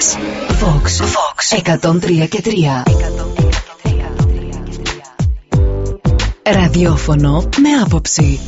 Ελλάδας. Fox, Fox 103 και 3. Ραδιόφωνο με άποψη.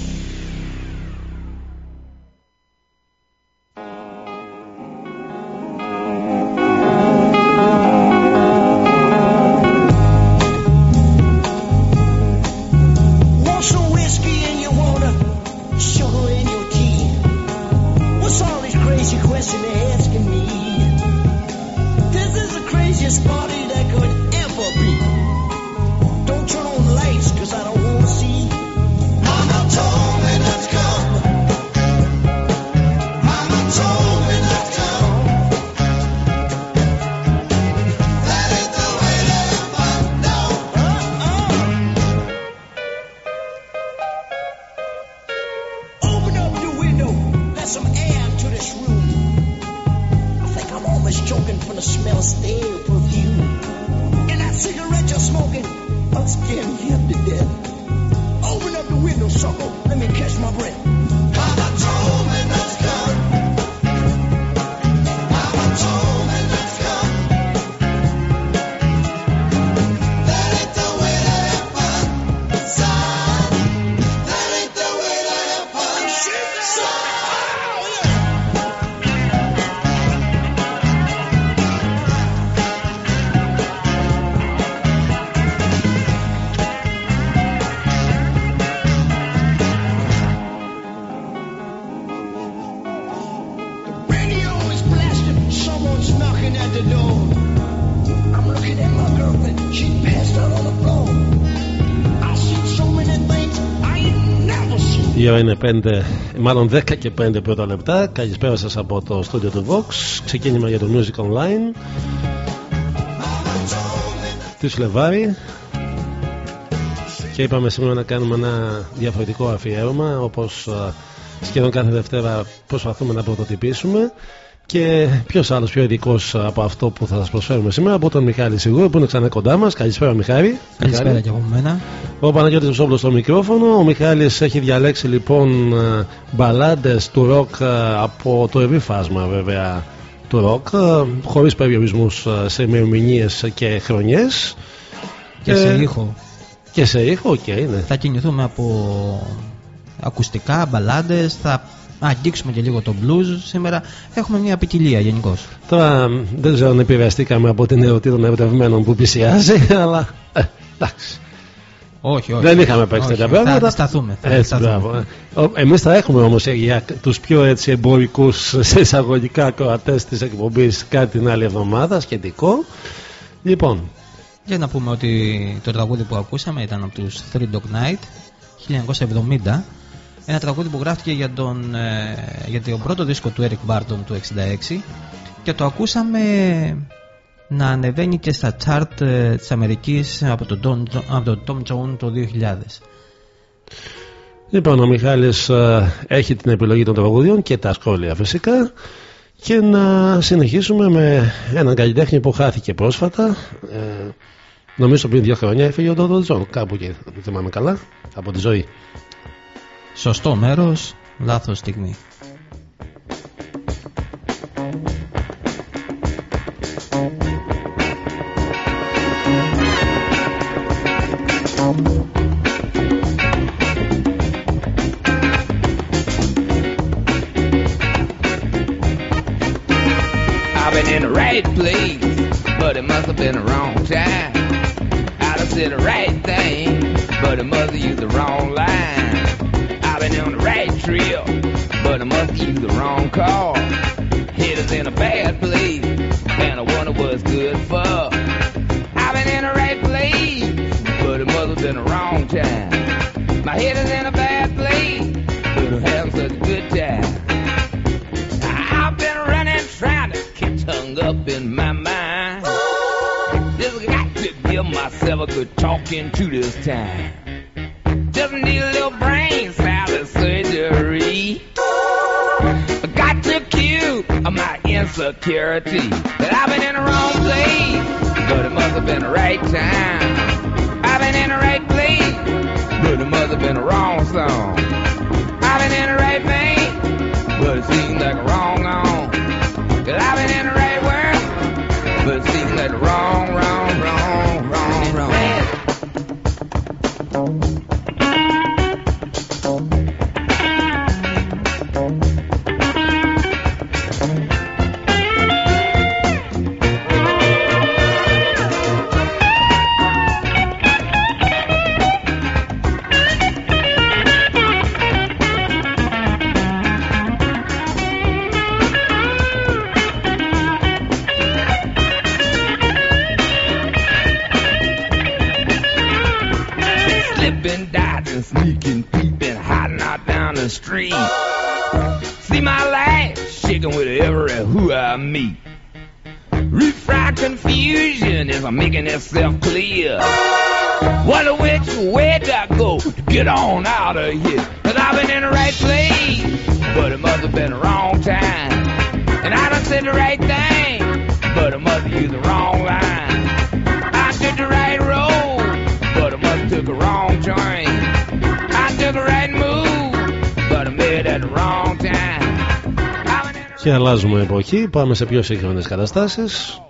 Είναι 5, μάλλον 10 και 5 πρώτα λεπτά. Καλησπέρα σας από το στούντιο του Vox. Ξεκίνημα για το Music Online. Της Φλεβάρη. Και είπαμε σήμερα να κάνουμε ένα διαφορετικό αφιέρωμα όπως ε, σχεδόν κάθε Δευτέρα προσπαθούμε να πρωτοτυπήσουμε και ποιος άλλος πιο ειδικός από αυτό που θα σας προσφέρουμε σήμερα από τον Μιχάλη Σιγούρο που είναι ξανά κοντά μας. Καλησπέρα Μιχάλη. Καλησπέρα και από μένα. Ο Παναγιώτης Μουσόπουλος στο μικρόφωνο. Ο Μιχάλης έχει διαλέξει λοιπόν ε, μπαλάντες του ροκ ε, από το ευρύ φάσμα βέβαια του ροκ ε, χωρίς περιορισμούς ε, σε ημερομηνίες και χρονιές. Και σε Ε, ήχο. Και σε ήχο, οκ, ναι. Θα κινηθούμε από ακουστικά, μπαλάντες, θα αγγίξουμε και λίγο το μπλουζ. Σήμερα έχουμε μια ποικιλία γενικώς. Τώρα μ, δεν ξέρω αν επηρεαστήκαμε από την εορτή των ερωτευμένων που πλησιάζει, αλλά ε, εντάξει. Όχι, όχι. Δεν είχαμε παίξει όχι. τέτοια Θα πράγματα. αντισταθούμε. Θα Έτσι, αντισταθούμε. μπράβο. Εμείς θα έχουμε όμως για τους πιο έτσι εμπορικούς σε εισαγωγικά ακροατές της εκπομπής κάτι την άλλη εβδομάδα σχετικό. Λοιπόν, Για να πούμε ότι το τραγούδι που ακούσαμε ήταν από τους Three Dog Night 1970 ένα τραγούδι που γράφτηκε για τον, ε, για τον πρώτο δίσκο του Eric Barton του 66 και το ακούσαμε να ανεβαίνει και στα chart ε, της Αμερικής από τον Tom, Jo- από τον Tom Jones το 2000 λοιπόν ο Μιχάλης ε, έχει την επιλογή των τραγουδιών και τα σχόλια φυσικά. Και να συνεχίσουμε με έναν καλλιτέχνη που χάθηκε πρόσφατα. Ε, νομίζω πριν δύο χρόνια έφυγε ο Dr. John, κάπου εκεί, δεν θυμάμαι καλά, από τη ζωή. Σωστό μέρος, λάθος στιγμή I've been in the right place, but it must have been the wrong time. I'd have said the right thing, but it must have used the wrong line. I've been on the right trip, but I must have used the wrong car. Hit is in a bad time. My head is in a bad place, but I'm having such a good time. I've been running, trying to get hung up in my mind. Just got to give myself a good talking to this time. Just need a little brain salad surgery. I got to cue my insecurity that I've been in the wrong place, but it must have been the right time. Αλλάζουμε εποχή, πάμε σε πιο σύγχρονες καταστάσεις.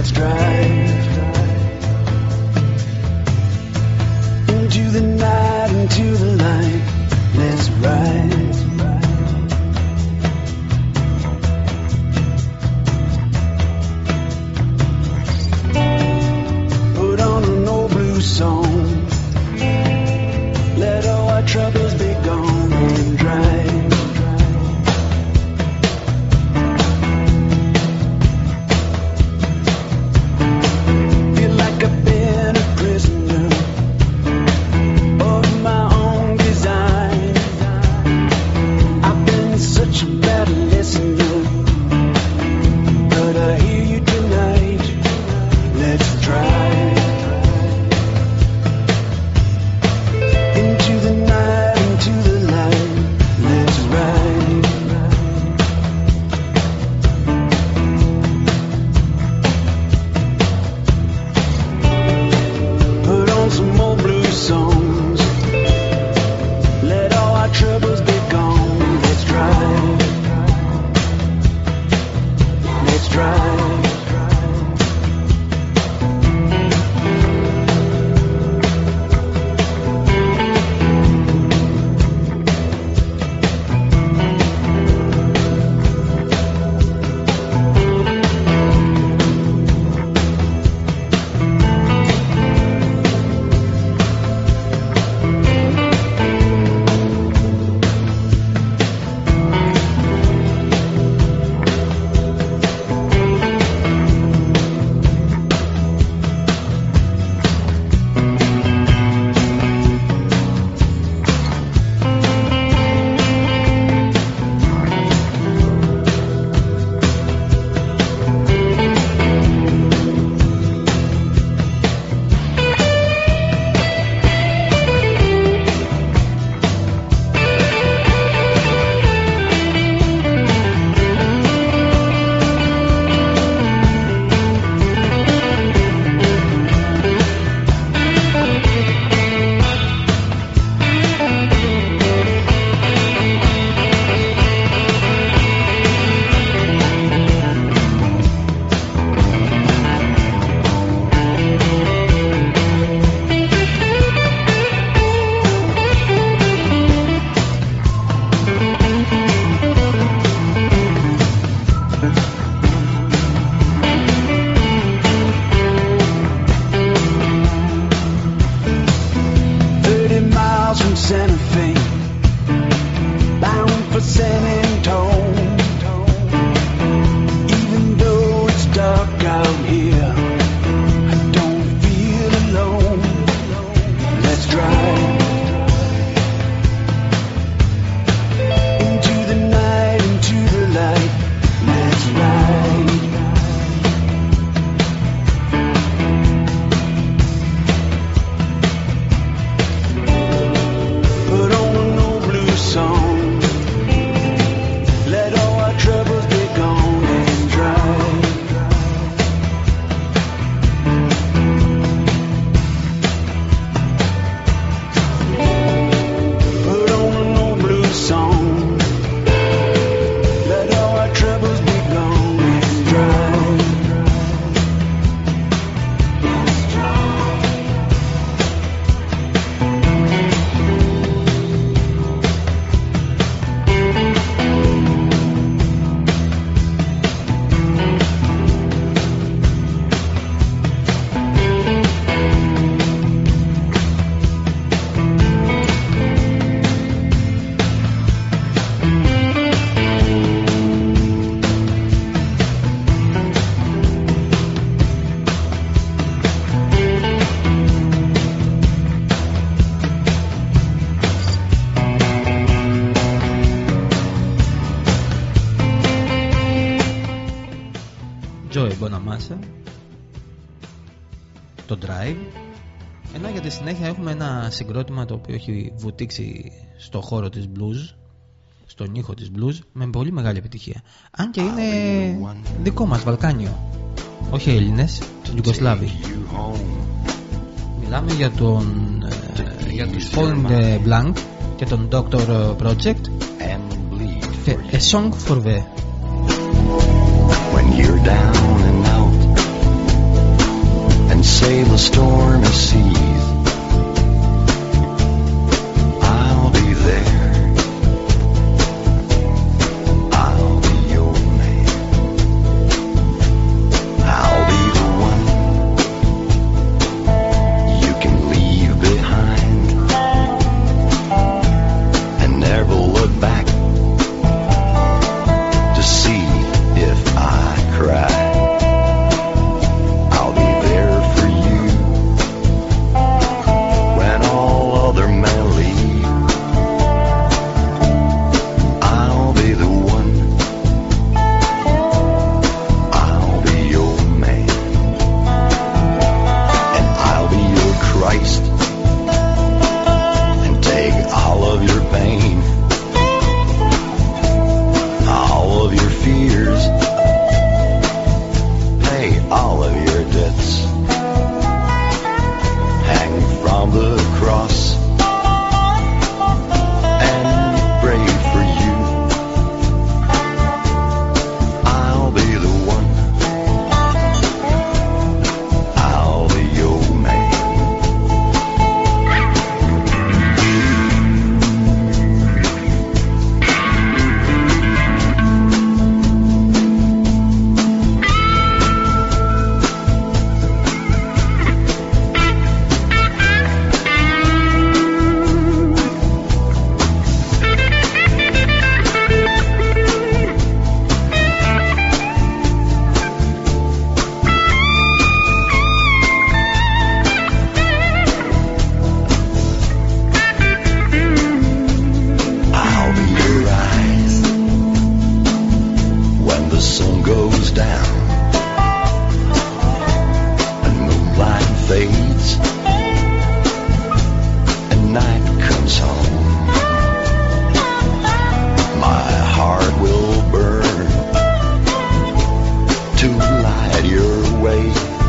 let's drive. συγκρότημα το οποίο έχει βουτήξει στο χώρο της blues στον ήχο της blues με πολύ μεγάλη επιτυχία. Αν και είναι δικό μας Βαλκάνιο όχι Έλληνες, Ιουγκοσλάβοι. μιλάμε για τον ε, για τους Point Blank και τον Doctor ε, Project. Και A Song for the When you're down and out And sail a storm of had your way.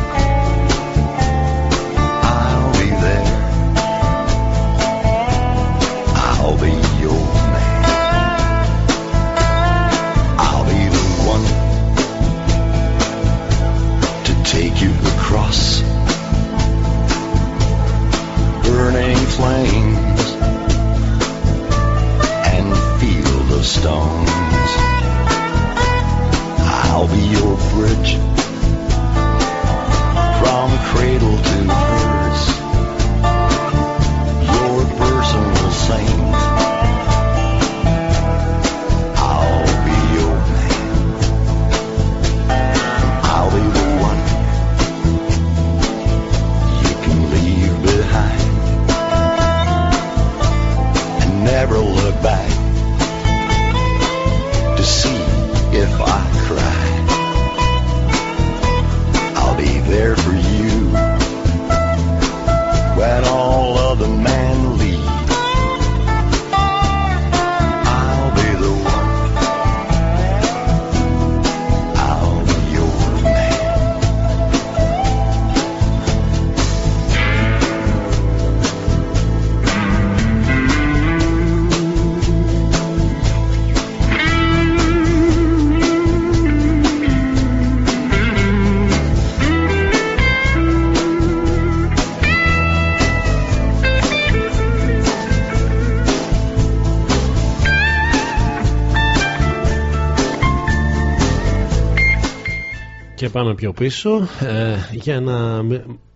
πάμε πιο πίσω ε, για να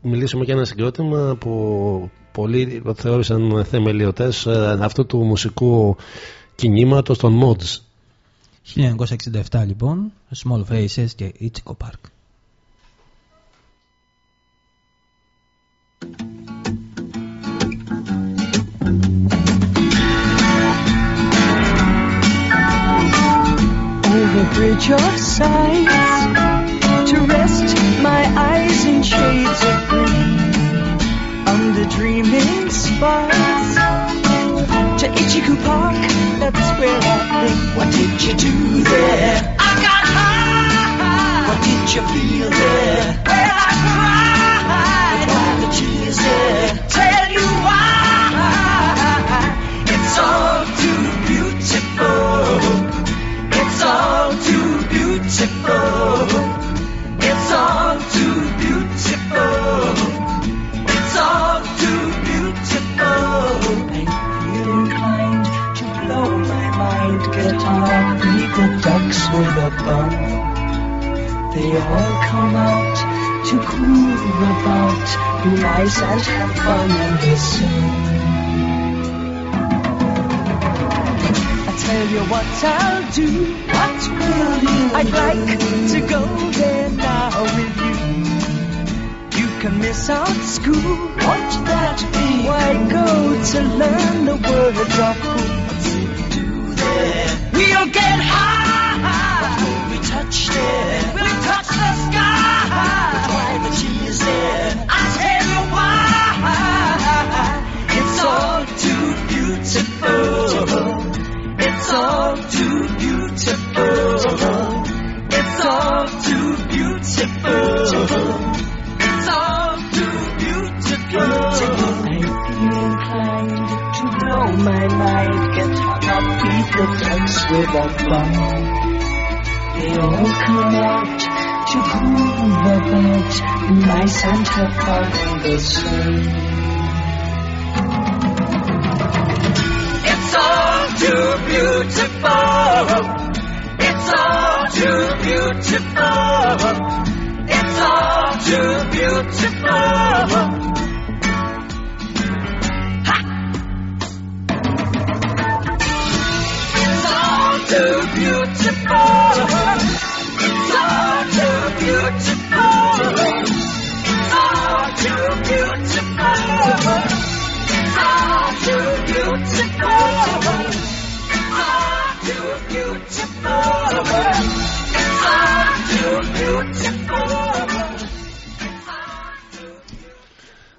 μιλήσουμε για ένα συγκρότημα που πολλοί θεώρησαν θεμελιωτές ε, αυτού του μουσικού κινήματος των Mods. 1967 λοιπόν, Small Faces και Ichigo Park. the to rest my eyes in shades of green under dreaming skies to Ichiku Park. That's where I think. What did you do there? I got high. What did you feel there? Well, I cried. With all the tears there. With a bun. They all come out to groove about, be nice and have fun and listen. I tell you what I'll do. What will you I'd like to go there now with you. You can miss out school. Won't that be? Why go to learn the words of cool? It? We'll get high. Will we touch there? We'll touch the sky. Why the cheese? I tell you why. It's all too beautiful. It's all too beautiful. Ducks with. They all come out to groove about, and have fun in the sun. It's all too beautiful. It's all too beautiful. It's all too beautiful. too beautiful.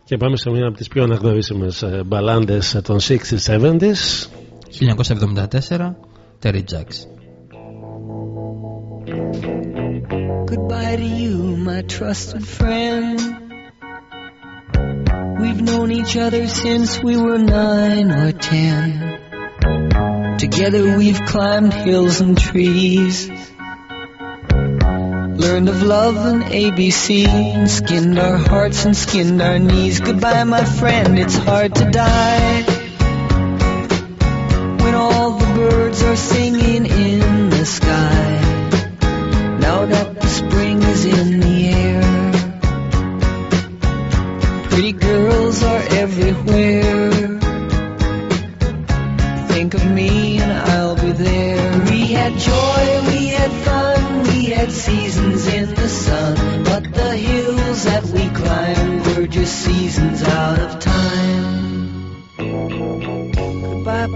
Και πάμε σε μία από τις πιο αναγνωρίσιμες ε, μπαλάντες ε, των 60s, 70s. 1974. Terry Jacks. Goodbye to you, my trusted friend. We've known each other since we were nine or ten. Together we've climbed hills and trees. Learned of love and ABC and skinned our hearts and skinned our knees. Goodbye, my friend, it's hard to die. When all the birds are singing in the sky. Now that the spring is in the air. Pretty girls are everywhere. Think of me and I'll be there. We had joy, we had fun, we had seasons in the sun. But the hills that we climbed were just seasons out of time.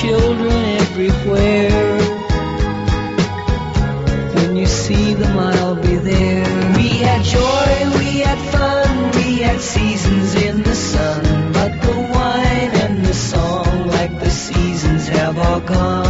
Children everywhere. When you see them, I'll be there. We had joy, we had fun, we had seasons in the sun. But the wine and the song, like the seasons, have all gone.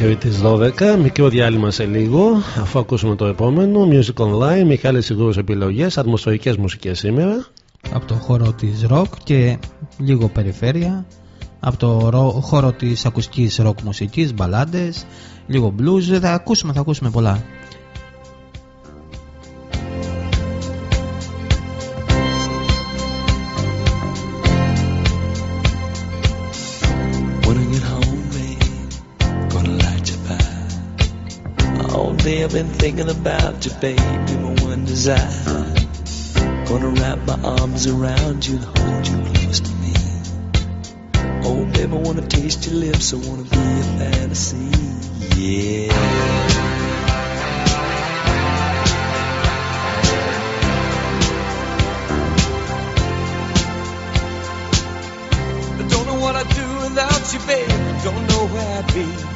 μέχρι τις 12 Μικρό διάλειμμα σε λίγο Αφού ακούσουμε το επόμενο. Music Online Μιχάλης Σιγούρος επιλογές. Ατμοσφαιρικές μουσικές σήμερα. Από το χώρο της rock και λίγο περιφέρεια. Από το ρο- χώρο της ακουστικής rock μουσικής, μπαλάντες, λίγο blues, θα ακούσουμε, θα ακούσουμε πολλά. I've been thinking about you, baby, my one desire. Gonna wrap my arms around you and hold you close to me. Oh, babe, I wanna taste your lips, I wanna be a fantasy, yeah. I don't know what I'd do without you, babe. Don't know where I'd be.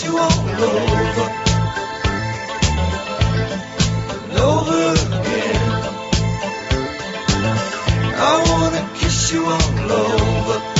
kiss you all over, and over again. I wanna kiss you all over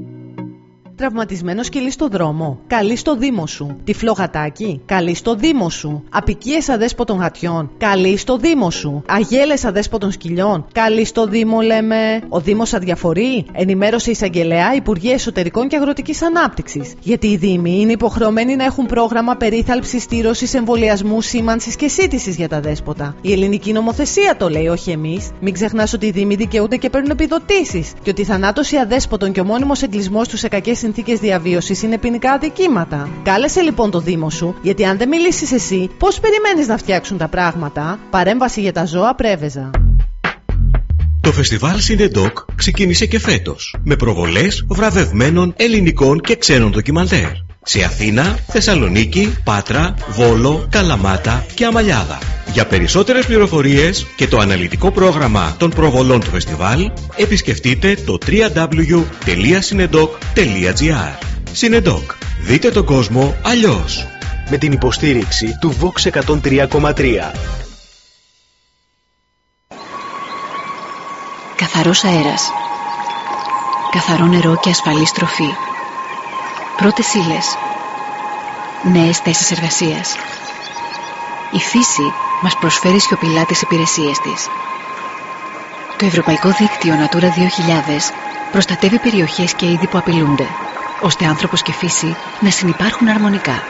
Τραυματισμένος σκυλί στο δρόμο. Καλεί στο Δήμο σου. Τυφλό γατάκι. Καλεί στο Δήμο σου. Απικίες αδέσποτων γατιών. Καλεί στο Δήμο σου. Αγέλες αδέσποτων σκυλιών. Καλεί στο Δήμο, λέμε. Ο Δήμος αδιαφορεί. Ενημέρωσε εισαγγελέα Υπουργεία Εσωτερικών και Αγροτικής Ανάπτυξης. Γιατί οι Δήμοι είναι υποχρεωμένοι να έχουν πρόγραμμα περίθαλψης, στήρωσης, εμβολιασμού, σήμανσης και σύντησης για τα δέσποτα. Η ελληνική νομοθεσία το λέει, όχι εμείς. Μην ξεχνάς ότι οι Δήμοι δικαιούνται και παίρνουν επιδοτήσεις. Και ότι η θανάτωση αδέσποτων και ο μόνιμος εγκλισμός τους σε κακέ συνθήκες διαβίωσης είναι ποινικά αδικήματα. Κάλεσε λοιπόν το Δήμο σου, γιατί αν δεν μιλήσεις εσύ, πώς περιμένεις να φτιάξουν τα πράγματα; Παρέμβαση για τα ζώα πρέβεζα. Το φεστιβάλ Συνεντόκ ξεκίνησε και φέτος με προβολές βραβευμένων ελληνικών και ξένων ντοκιμαντέρ σε Αθήνα, Θεσσαλονίκη, Πάτρα, Βόλο, Καλαμάτα και Αμαλιάδα. Για περισσότερες πληροφορίες και το αναλυτικό πρόγραμμα των προβολών του φεστιβάλ επισκεφτείτε το www.synedoc.gr Συνεντόκ. Δείτε τον κόσμο αλλιώς. Με την υποστήριξη του Vox 103,3. Καθαρός αέρας. Καθαρό νερό και ασφαλή τροφή. Πρώτες ύλες. Νέες θέσεις εργασίας. Η φύση μας προσφέρει σιωπηλά τις υπηρεσίες της. Το Ευρωπαϊκό Δίκτυο Natura 2000 προστατεύει περιοχές και είδη που απειλούνται, ώστε άνθρωπος και φύση να συνυπάρχουν αρμονικά.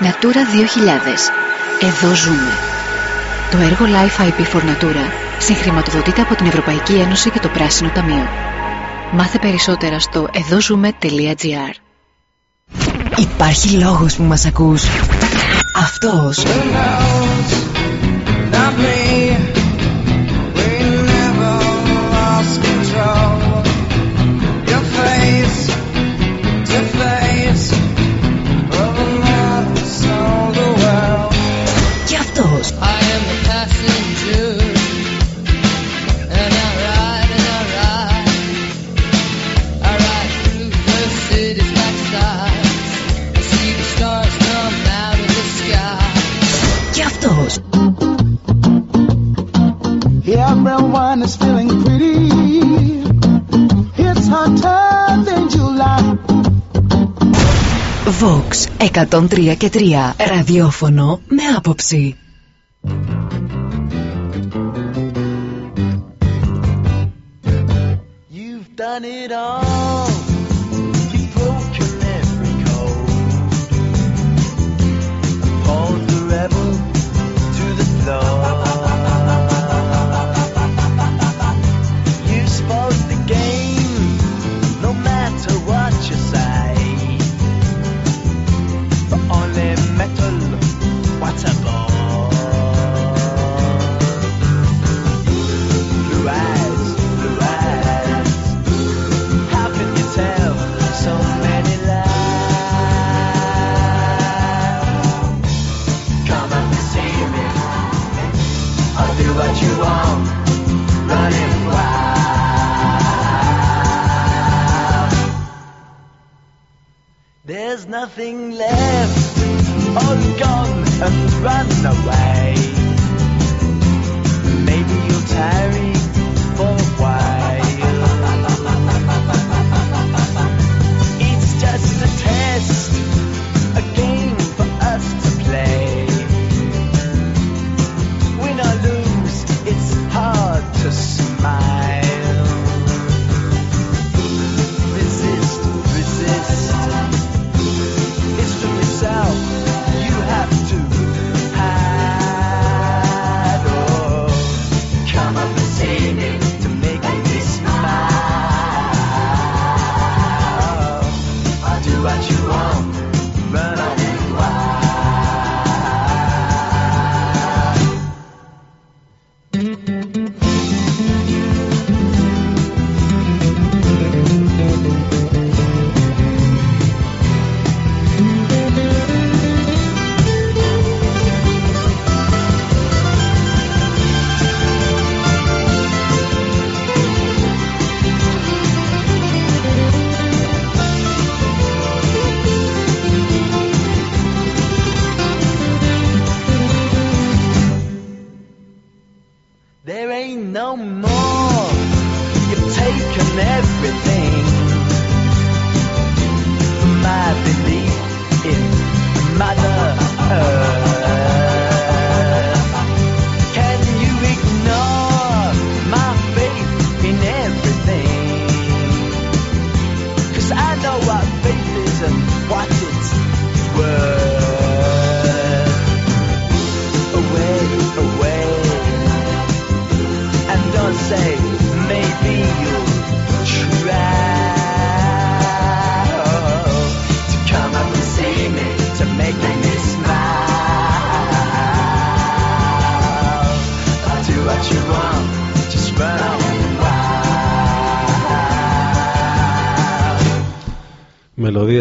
Natura 2000. Εδώ ζούμε. Το έργο Life IP for Natura συγχρηματοδοτείται από την Ευρωπαϊκή Ένωση και το Πράσινο Ταμείο. Μάθε περισσότερα στο εδώζουμε.gr Υπάρχει λόγος που μας ακούς. Αυτός. Everyone is feeling pretty. It's hotter than July. Vox 103 και 3. Ραδιόφωνο με άποψη. You've done it all.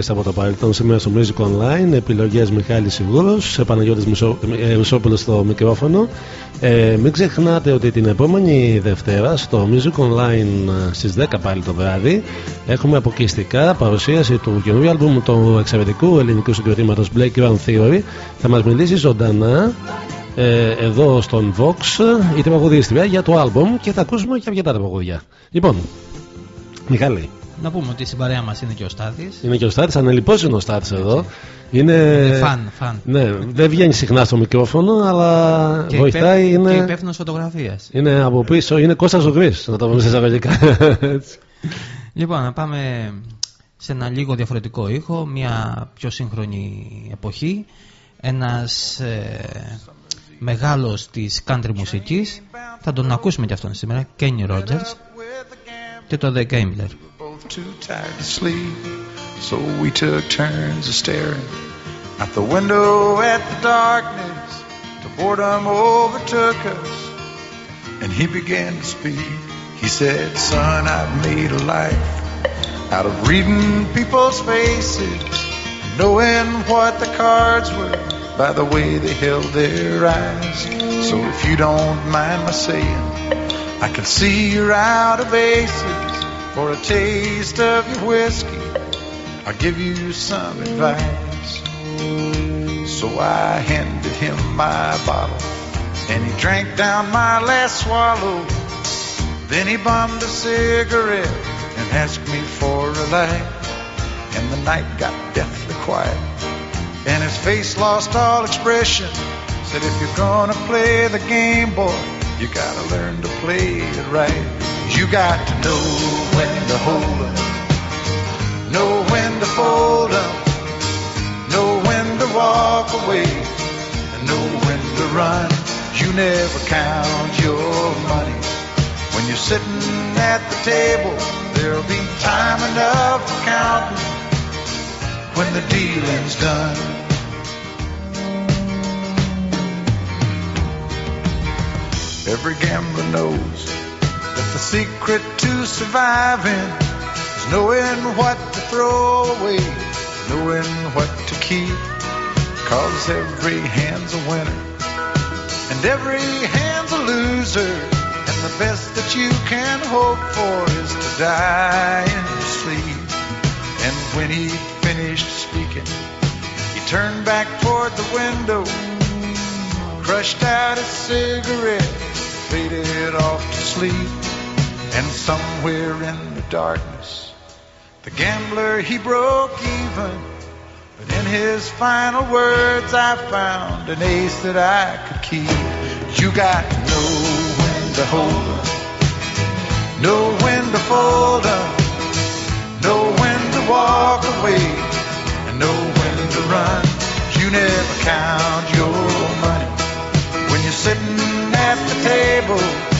Μελωδίε από το παρελθόν σήμερα στο Music Online. Επιλογές Μιχάλης Σιγούρος. Παναγιώτης Μισόπουλος στο μικρόφωνο. Ε, μην ξεχνάτε ότι την επόμενη Δευτέρα στο Music Online στις 10 πάλι το βράδυ έχουμε αποκριστικά παρουσίαση του καινούριου άλμπουμ του εξαιρετικού ελληνικού συγκροτήματος Black Ground Theory. Θα μας μιλήσει ζωντανά ε, εδώ στον Vox η τραγουδίστρια για το άλμπουμ και θα ακούσουμε και αρκετά τραγουδιά. Λοιπόν, Μιχάλη. Να πούμε ότι στην παρέα μας είναι και ο Στάθης. Είναι και ο Στάθης, ανελειπώς είναι ο Στάθης εδώ. Είναι, Είναι φαν, φαν. Ναι, δεν βγαίνει συχνά στο μικρόφωνο, αλλά Και, βοηθάει. υπεύθυνο- και είναι, υπεύθυνος φωτογραφίας. είναι από πίσω, είναι Κώστας Ζωγρής, να το πούμε σε εισαγωγικά. Έτσι. Λοιπόν, να πάμε σε ένα λίγο διαφορετικό ήχο, μια πιο σύγχρονη εποχή. Ένας ε, μεγάλος της country μουσικής, θα τον ακούσουμε και αυτόν σήμερα, Kenny Rogers και το The Gambler. Too tired to sleep, so we took turns of staring out the window at the darkness. The boredom overtook us, and he began to speak. He said, Son, I've made a life out of reading people's faces, knowing what the cards were by the way they held their eyes. So if you don't mind my saying, I can see you're out of aces. For a taste of your whiskey, I'll give you some advice. So I handed him my bottle, and he drank down my last swallow. Then he bummed a cigarette and asked me for a light. And the night got deathly quiet, and his face lost all expression. Said, if you're gonna play the game, boy, you gotta learn to play it right. You got to know when to hold 'em, know when to fold 'em, know when to walk away, and know when to run. You never count your money. When you're sitting at the table, there'll be time enough for counting when the dealing's done. Every gambler knows the secret to surviving is knowing what to throw away, knowing what to keep. Cause every hand's a winner and every hand's a loser. And the best that you can hope for is to die in your sleep. And when he finished speaking, he turned back toward the window, crushed out a cigarette, faded off to sleep. And somewhere in the darkness, the gambler he broke even. But in his final words, I found an ace that I could keep. You got to know when to hold 'em, know when to fold 'em, know when to walk away, and know when to run. You never count your money when you're sitting at the table.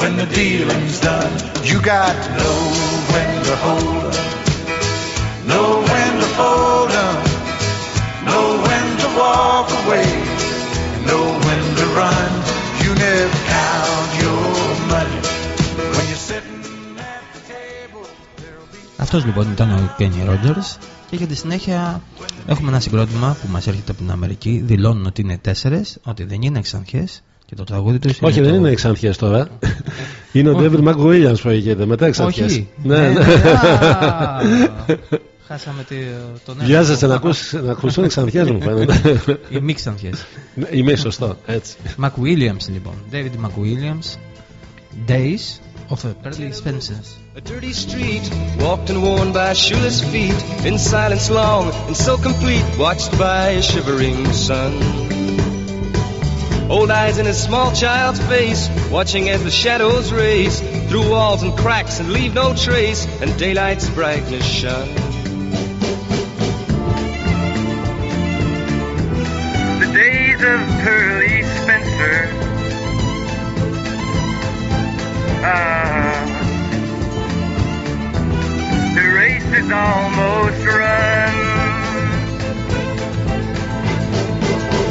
When the dealing's done, you got to know when to hold 'em, know when to fold 'em, know when to walk away, and know when to run. You never count your money. When you're sitting at the table, there'll be Αυτός λοιπόν ήταν ο Kenny Rogers και για τη συνέχεια έχουμε ένα συγκρότημα που μας έρχεται από την Αμερική δηλώνουν ότι είναι τέσσερες, ότι δεν είναι εξανθιές και το τραγούδι τους Όχι, το... δεν είναι εξανθιές τώρα. είναι ο David McWilliams που έγινε μετά εξανθιές. Όχι. Ναι, Ναι, ναι. α, Χάσαμε τη- τον ένα. Βιάζεσαι να, ακούσεις, να ακούσουν εξανθιές μου φαίνεται. Οι μη ξανθιές. Ναι, Είμαι σωστό, έτσι. McWilliams λοιπόν. David McWilliams. Days of a Pearly Spencer's. A dirty street, walked and worn by shoeless feet, in silence long and so complete, watched by a shivering sun. Old eyes in a small child's face, watching as the shadows race through walls and cracks and leave no trace, and daylight's brightness shun. The days of Pearly Spencer. Ah, the race is almost run.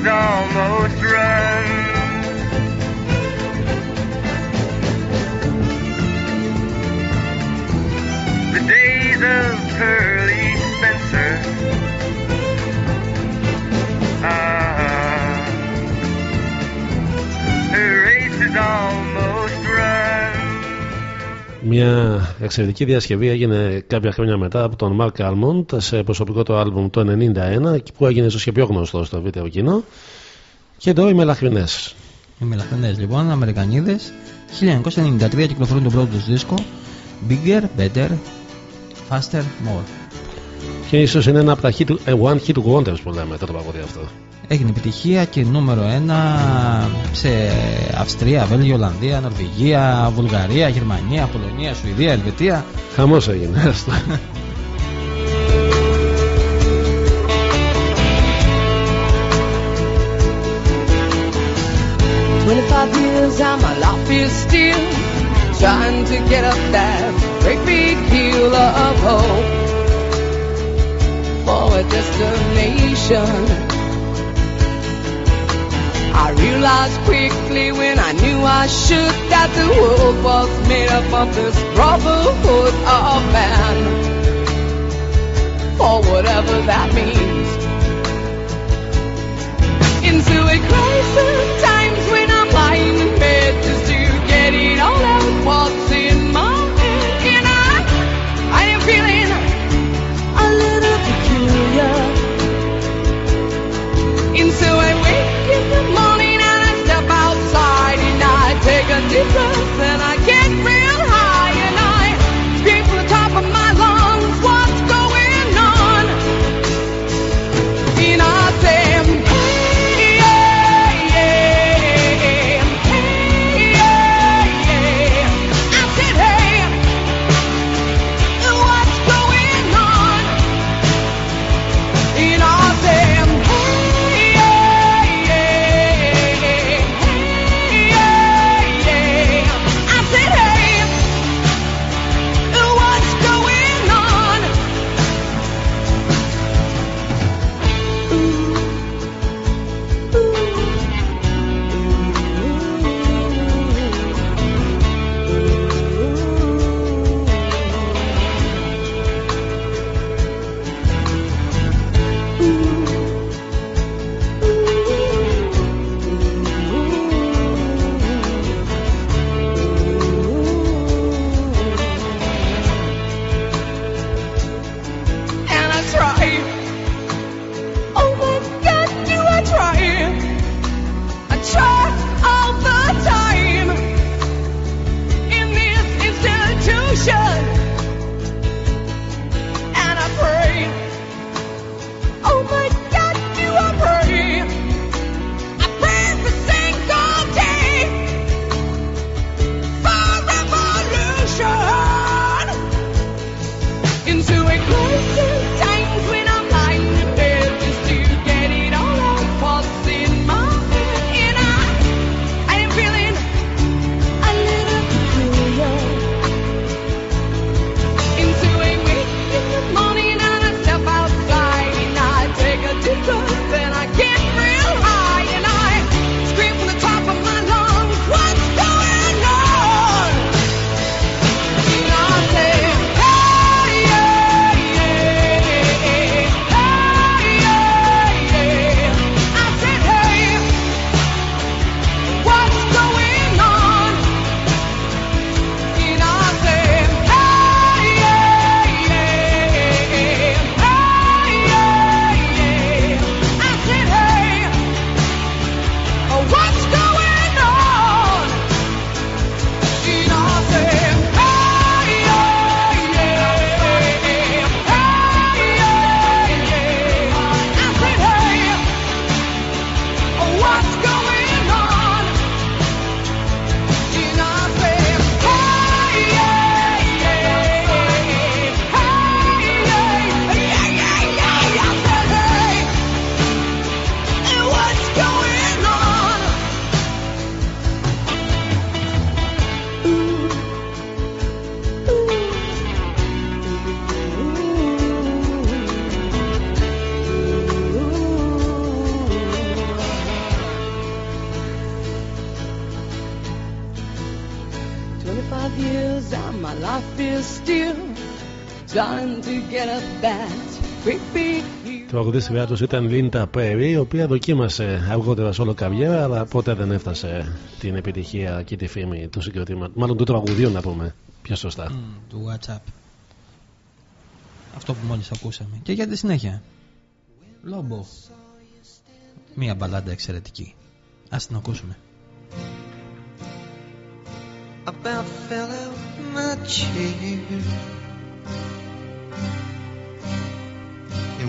Is almost run. The days of Pearly Spencer. Ah, the race is almost. Μια εξαιρετική διασκευή έγινε κάποια χρόνια μετά από τον Mark Almond σε προσωπικό του άλμπουμ το 91 που έγινε ίσως και πιο γνωστό στο βίντεο κοινό και εδώ οι Μελαχρινές Οι Μελαχρινές λοιπόν, Αμερικανίδες. 1993 κυκλοφορούν τον πρώτο τους δίσκο. Bigger, Better, Faster, More. και ίσως είναι ένα από τα hit, ε, one hit wonders που λέμε το τραγούδι αυτό Έγινε επιτυχία και νούμερο 1 σε Αυστρία, Βέλγιο, Ολλανδία, Νορβηγία, Βουλγαρία, Γερμανία, Πολωνία, Σουηδία, Ελβετία. χαμός έγινε αυτό. Twenty-five years and my life is still trying to get up that great big hill of hope for a destination. I realized quickly when I knew I should that the world was made up of this brotherhood of man. For whatever that means. Into a crisis times when I'm lying in bed just to get it all out what's hill. Το αγουδίστριά του ήταν Λίντα Πέρι, η οποία δοκίμασε αργότερα σε όλο καβιέρα, αλλά ποτέ δεν έφτασε την επιτυχία και τη φήμη του συγκροτήματο. Μάλλον του τραγουδίου, να πούμε πιο σωστά. Μμ, του WhatsApp. Αυτό που μόλις ακούσαμε. Και για τη συνέχεια. Λόμπο. Μία μπαλάντα εξαιρετική. Ας την ακούσουμε. about fell out my chair.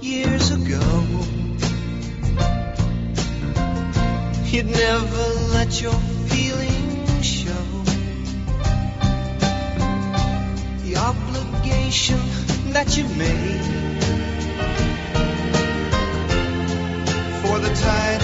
Years ago you'd never let your feelings show. The obligation that you made for the title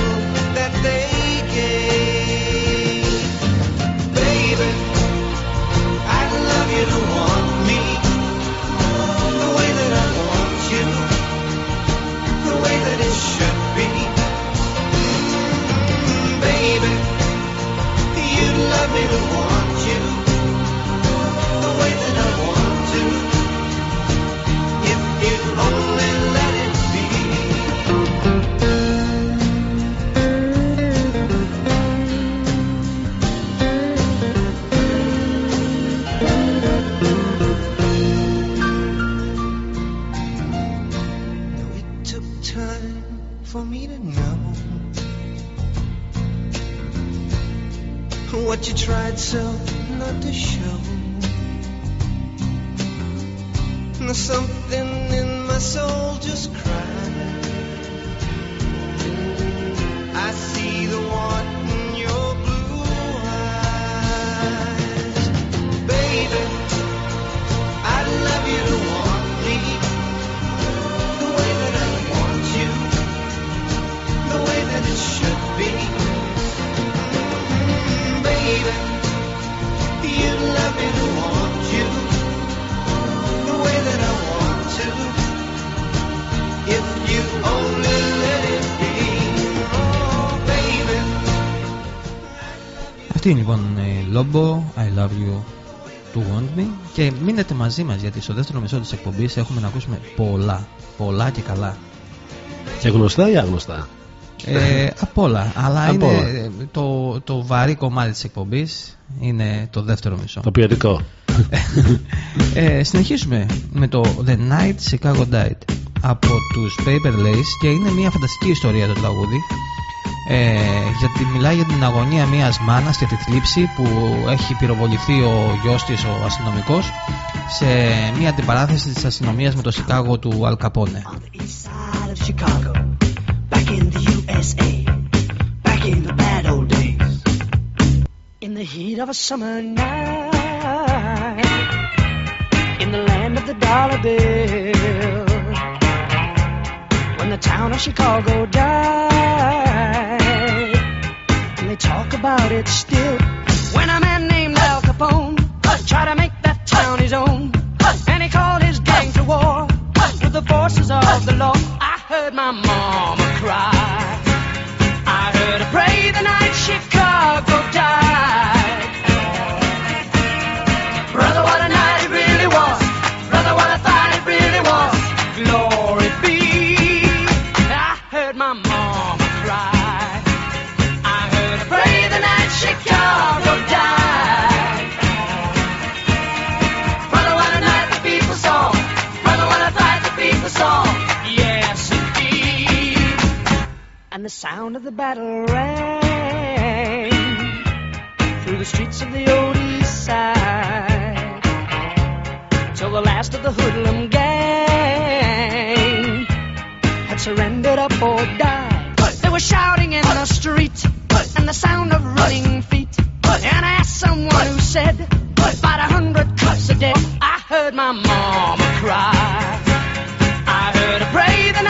Αυτή είναι λοιπόν η Lobo, I love you to want me; Και μείνετε μαζί μας γιατί στο δεύτερο μισό της εκπομπής έχουμε να ακούσουμε πολλά, πολλά και καλά. Και γνωστά ή άγνωστα; Ε, απ' όλα. Αλλά Απ' είναι όλα. ε, το, το βαρύ κομμάτι της εκπομπής είναι το δεύτερο μισό. Το ποιοτικό. Ε, συνεχίσουμε με το The Night Chicago Died από τους Paper Lace και είναι μια φανταστική ιστορία το τραγούδι ε, γιατί μιλάει για την αγωνία μιας μάνας και τη θλίψη που έχει πυροβοληθεί ο γιος της ο αστυνομικός σε μια αντιπαράθεση της αστυνομίας με το Σικάγο του Αλ Καπόνε side of Chicago, back in the USA, back in the bad old days. In the heat of a summer night, in the land of the dollar bill, when the town of Chicago died, and they talk about it still. When a man named Al Capone uh, tried to make that town his own, uh, and he called his gang to war uh, with the forces of the law. I heard my mama cry. I heard her pray the night Chicago sound of the battle rang through the streets of the old east side till the last of the hoodlum gang had surrendered up or died. They were shouting in the street and the sound of running feet. And I asked someone who said, about a hundred cups a day. I heard my mama cry. I heard her pray the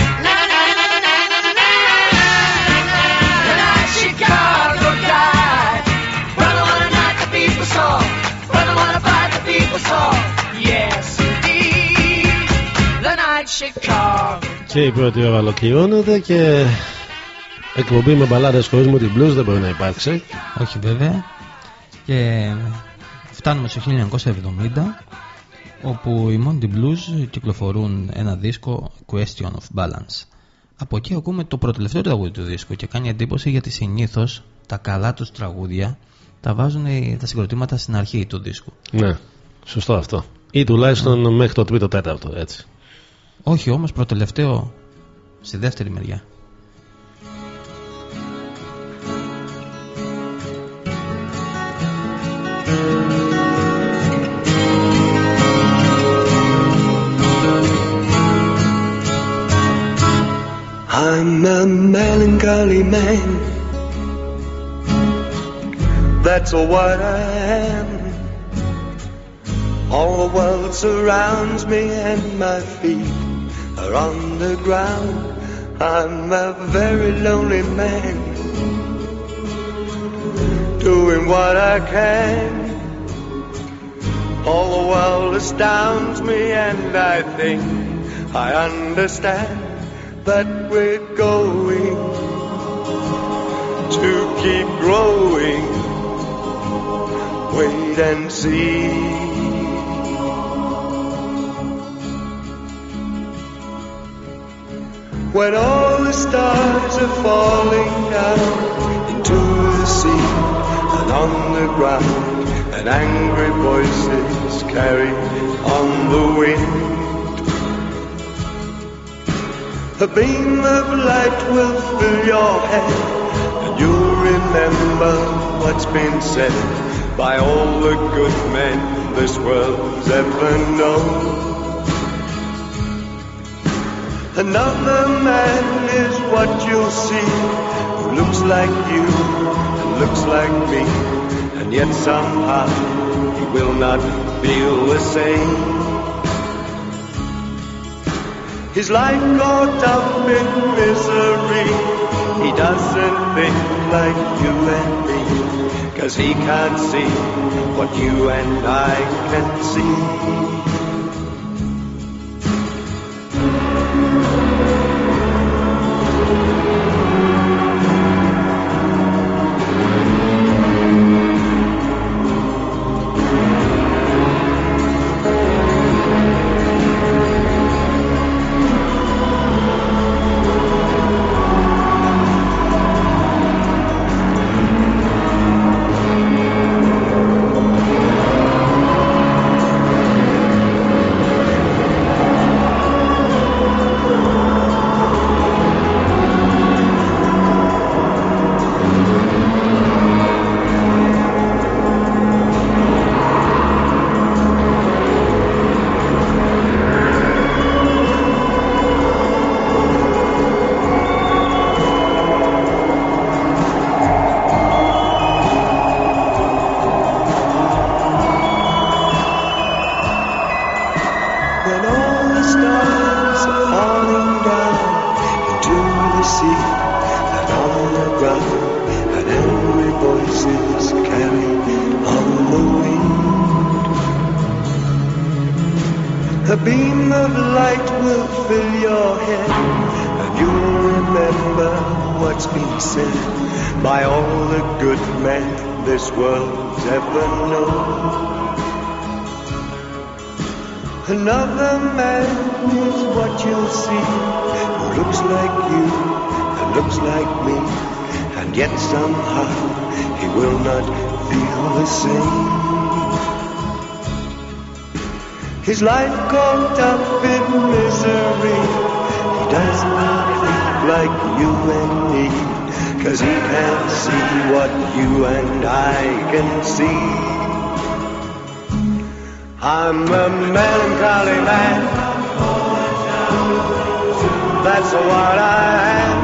Και η πρώτη ώρα ολοκληρώνεται και εκπομπή με μπαλάδες χωρίς μου την blues δεν μπορεί να υπάρξει. Όχι βέβαια. Και φτάνουμε στο 1970 όπου οι Monty Blues κυκλοφορούν ένα δίσκο Question of Balance. Από εκεί ακούμε το προτελευταίο τραγούδι του δίσκου και κάνει εντύπωση γιατί συνήθως τα καλά τους τραγούδια τα βάζουν οι- τα συγκροτήματα στην αρχή του δίσκου. Ναι, σωστό αυτό. Ή τουλάχιστον μέχρι το τρίτο τέταρτο, έτσι. Όχι όμως προτελευταίο στη δεύτερη μεριά. I'm a melancholy man. That's all what I am. All the world surrounds me and my feet are on the ground. I'm a very lonely man. Doing what I can. All the world astounds me and I think I understand that we're going to keep growing. Wait and see. When all the stars are falling down into the sea and on the ground, and angry voices carry on the wind. A beam of light will fill your head, and you'll remember what's been said by all the good men this world's ever known. Another man is what you'll see, who looks like you and looks like me, and yet somehow he will not feel the same. His life caught up in misery. He doesn't think like you and me. Cause he can't see what you and I can see. Life caught up in misery. He does not think like you and me. Cause he can't see what you and I can see. I'm a melancholy man. That's what I am.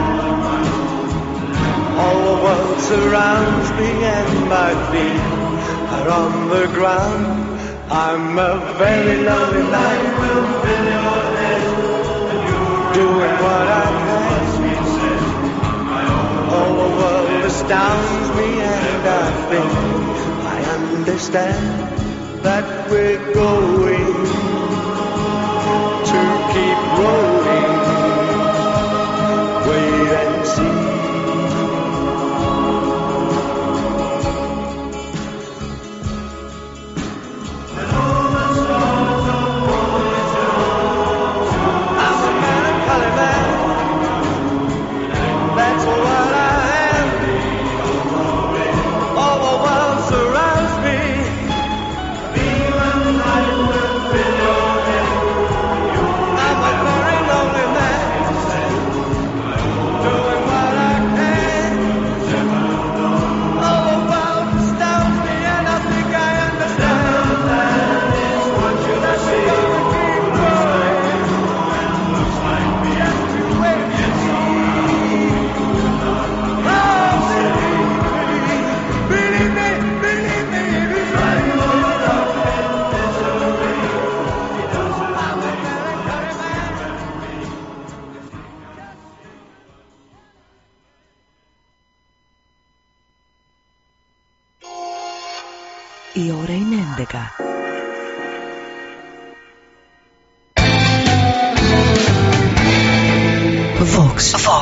All the world surrounds me and my feet are on the ground. I'm a very lonely man. Doing what I can. All the world astounds me and I think I understand that we're going to keep rolling.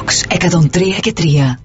Vox. Vox 103 και 3.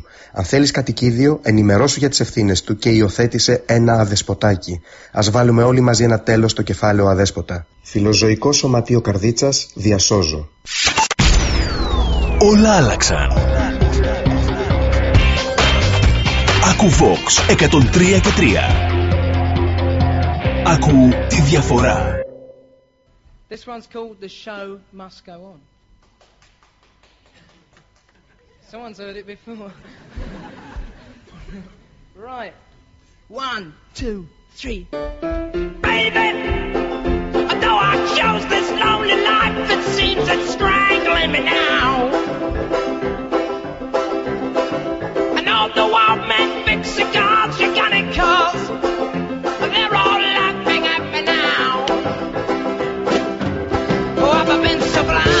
Αν θέλεις κατοικίδιο, ενημερώσου για τις ευθύνες του και υιοθέτησε ένα αδεσποτάκι. Α βάλουμε όλοι μαζί ένα τέλος στο κεφάλαιο αδέσποτα. Φιλοζωικό σωματείο καρδίτσας, διασώζω. Όλα άλλαξαν. Ακού Vox 103 και 3. Ακού τη διαφορά. This one's called The Show Must Go On. Someone's heard it before. right. One, two, three. Baby, although I chose this lonely life, it seems it's strangling me now. And all the wild men big cigars, you got it cause they're all laughing at me now. Oh, have I been so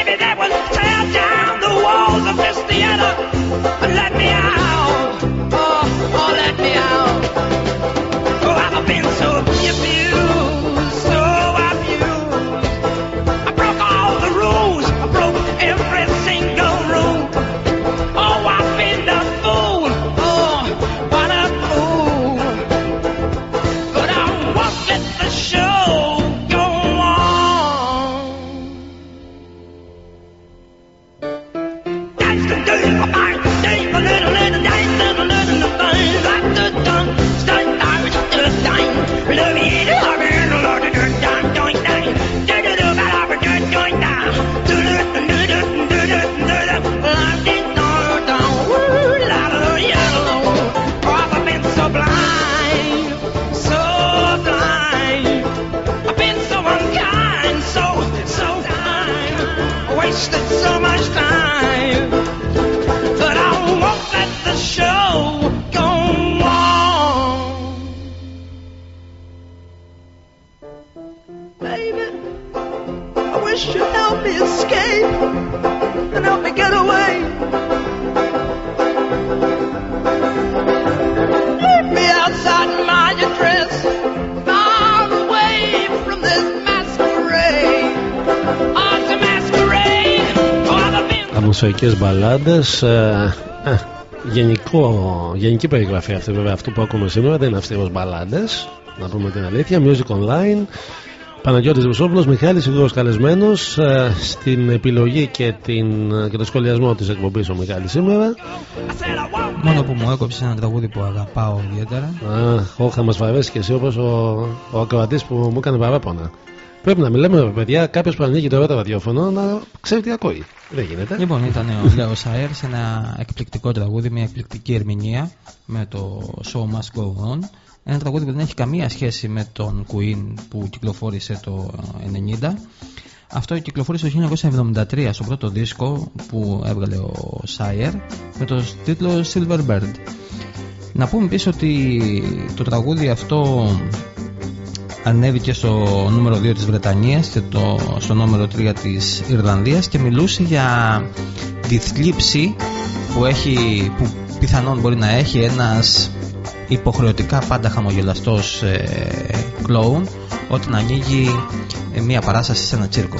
Μεσοϊκές μπαλάντες ε, ε, γενικό, Γενική περιγραφή αυτή βέβαια Αυτό που ακούμε σήμερα δεν είναι αυστηρός μπαλάντες Να πούμε την αλήθεια Music Online Παναγιώτης Βουσόπουλος, Μιχάλης Υγρός καλεσμένος ε, Στην επιλογή και, την, και το σχολιασμό της εκπομπής ο Μιχάλης σήμερα Μόνο που μου έκοψε ένα τραγούδι που αγαπάω ιδιαίτερα. Α, όχι, θα μας βαρέσει και εσύ όπως ο, ο ακροατής που μου έκανε παράπονα Πρέπει να μιλάμε με παιδιά, κάποιος που ανοίγει τώρα το ραδιόφωνο να ξέρει τι ακούει. Δεν γίνεται. Λοιπόν, ήταν ο Λέος Σάιερ σε ένα εκπληκτικό τραγούδι, μια εκπληκτική ερμηνεία με το Show Must Go On. Ένα τραγούδι που δεν έχει καμία σχέση με τον Queen που κυκλοφόρησε το 90. Αυτό κυκλοφόρησε το 1973 στο πρώτο δίσκο που έβγαλε ο Σάιερ με το τίτλο Silver Bird. Να πούμε επίσης ότι το τραγούδι αυτό ανέβηκε στο νούμερο 2 της Βρετανίας και το, στο νούμερο 3 της Ιρλανδίας και μιλούσε για τη θλίψη που, έχει, που πιθανόν μπορεί να έχει ένας υποχρεωτικά πάντα χαμογελαστός ε, κλόουν όταν ανοίγει ε, μια παράσταση σε ένα τσίρκο.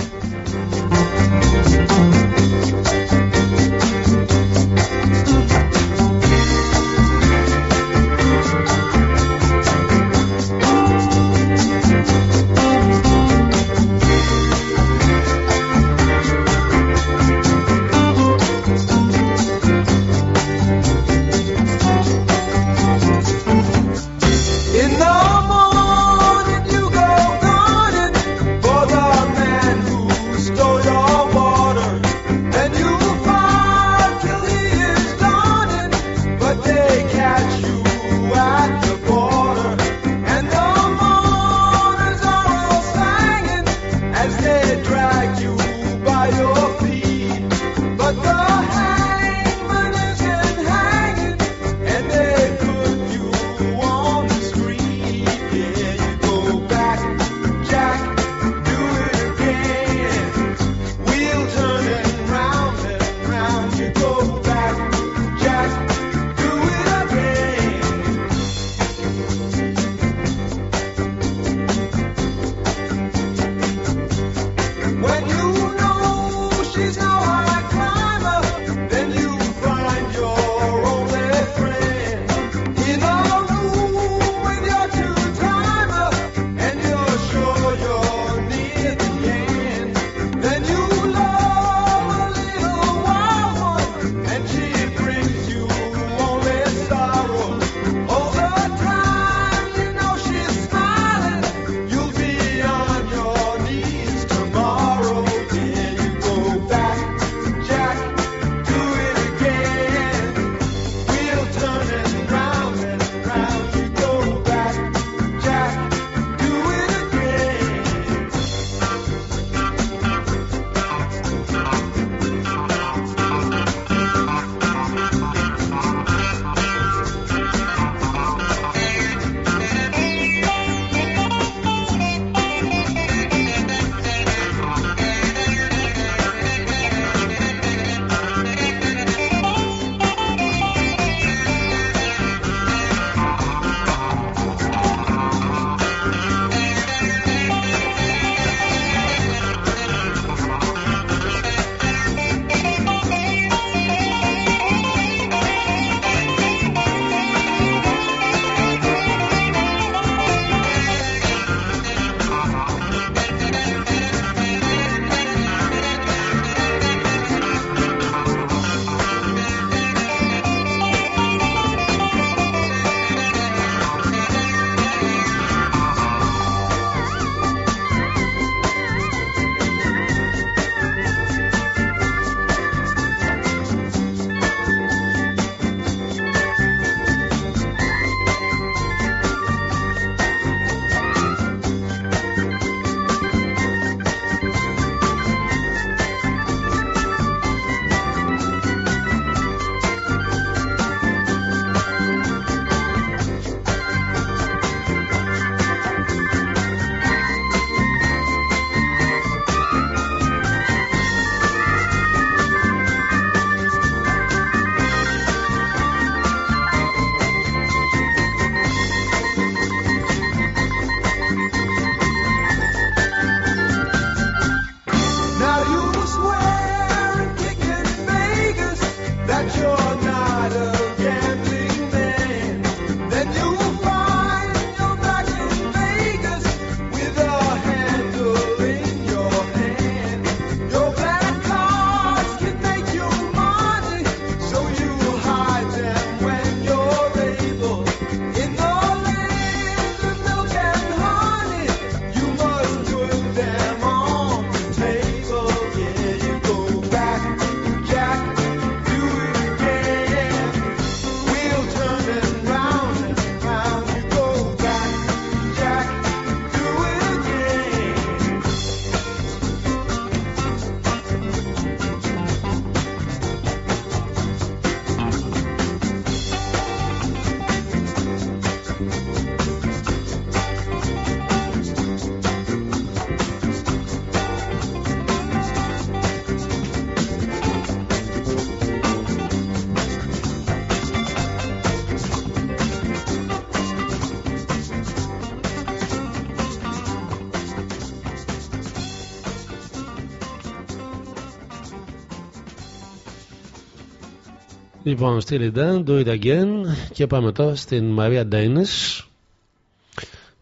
Λοιπόν, Steely Dan, Do It Again και πάμε τώρα στην Μαρία Ντέινες.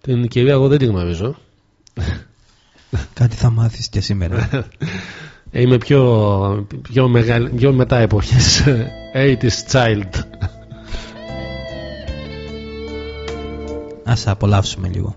Την κυρία εγώ δεν την γνωρίζω. Κάτι θα μάθεις και σήμερα. Είμαι πιο, πιο, μεγάλη, πιο μετά εποχές 80's child. Ας απολαύσουμε λίγο.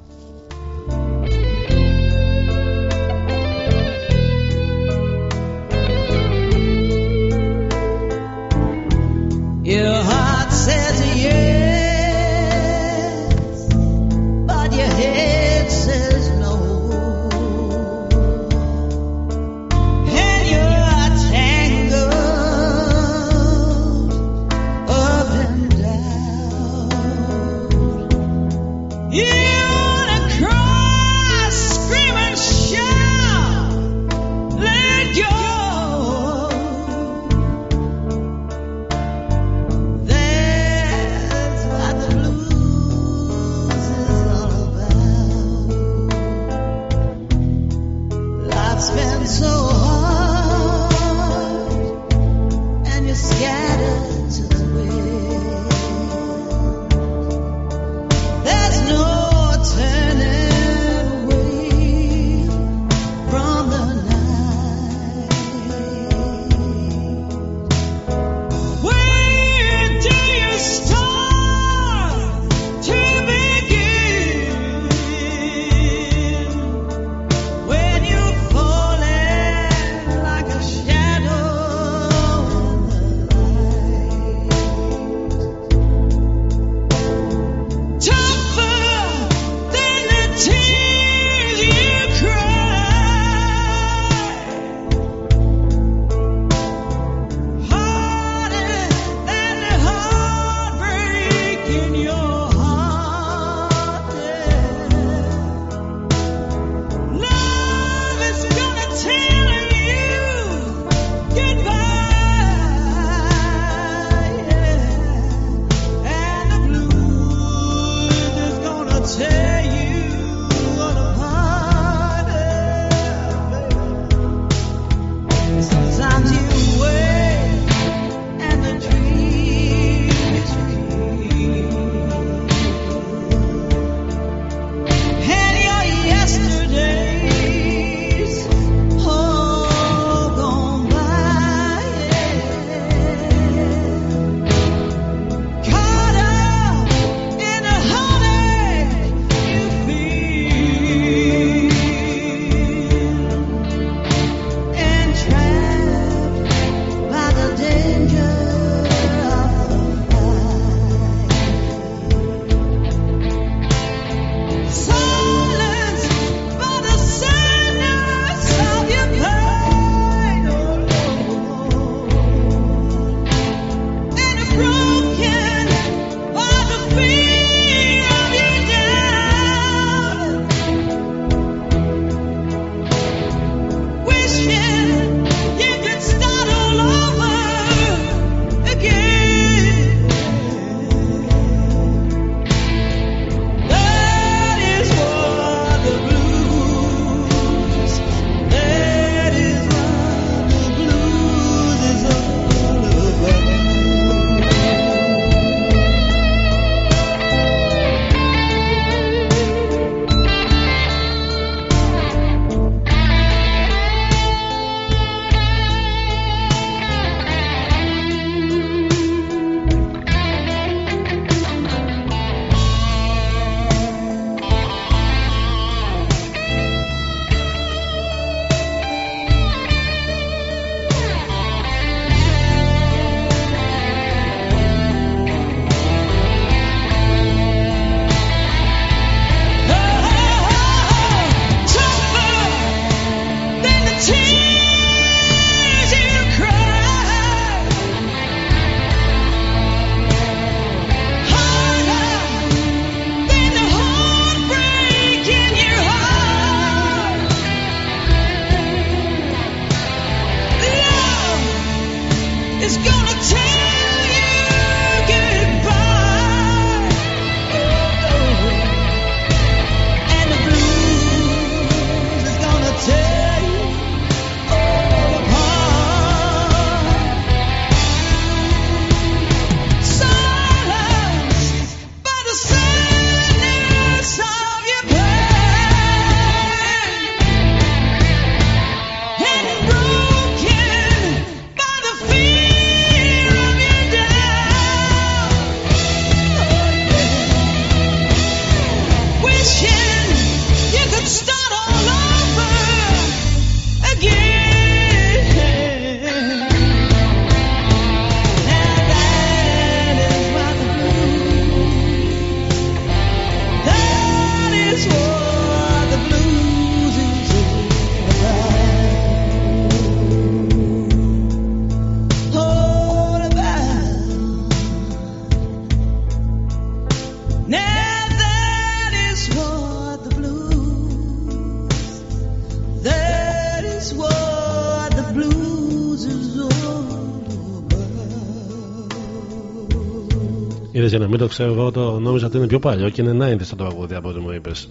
Μην το ξέρω, εγώ το νόμιζα ότι είναι πιο παλιό και είναι 90 το τραγούδι από ό,τι μου είπες.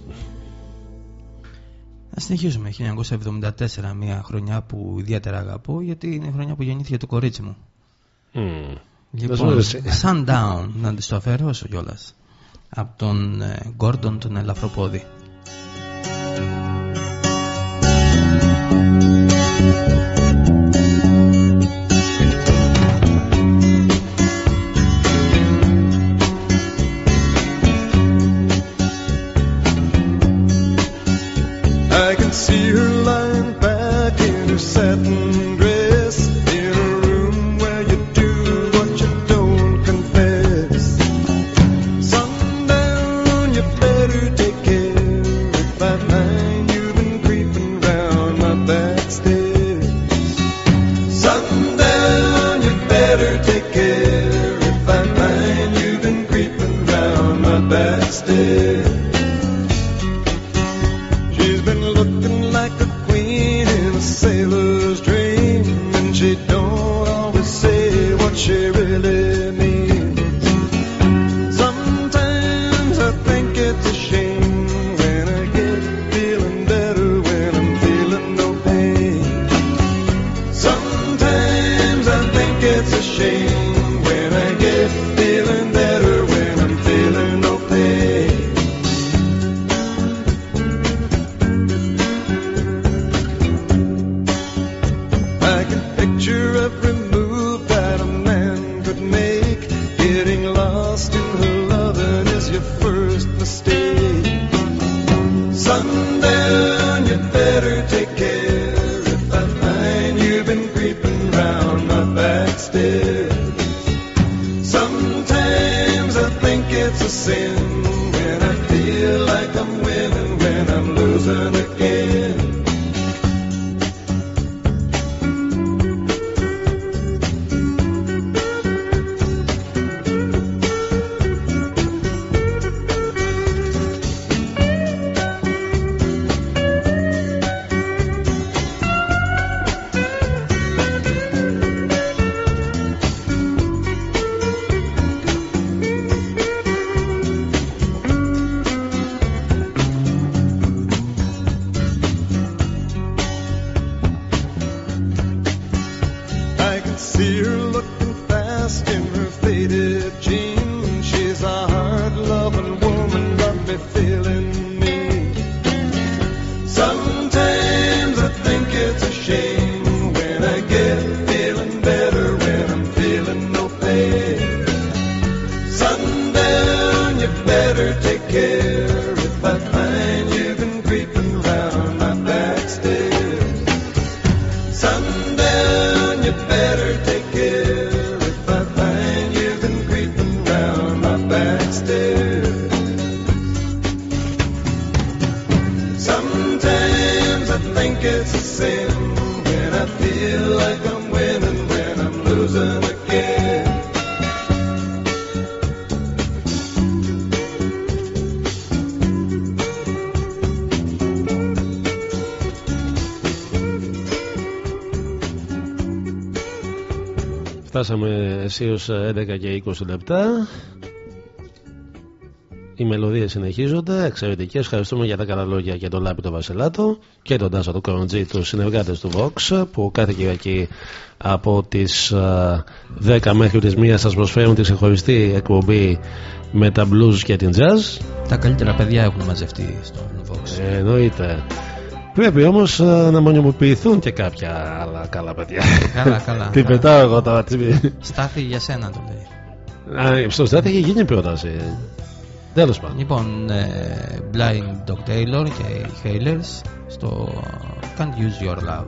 Να συνεχίσουμε. 1974, μια χρονιά που ιδιαίτερα αγαπώ, γιατί είναι η χρονιά που γεννήθηκε το κορίτσι μου. Mm. Λοιπόν, Sundown, να της το αφαιρώσω κιόλας. Από τον ε, Gordon τον Ελαφροπόδη. Φτάσαμε αισίως 11 και 20 λεπτά. Οι μελωδίες συνεχίζονται, εξαιρετικές. Ευχαριστούμε για τα καλά λόγια και τον Λάπη τον Βασιλάτο και τον Τάσο του Κοροντζή, τους συνεργάτες του Vox, που κάθε Κυριακή από τις 10 μέχρι τις 1 σας προσφέρουν τη ξεχωριστή εκπομπή με τα blues και την jazz. Τα καλύτερα παιδιά έχουν μαζευτεί στον Vox. Ε, εννοείται. Πρέπει όμως να μονιμοποιηθούν και κάποια άλλα καλά παιδιά. Καλά, καλά. Την πετάω εγώ τώρα. τι- Στάθη για σένα το λέει. Α, Στο Στάτη είχε γίνει πρόταση. Τέλος πάντων. Λοιπόν, ε, Blind Dog Taylor και οι Hailers στο Can't Use Your Love.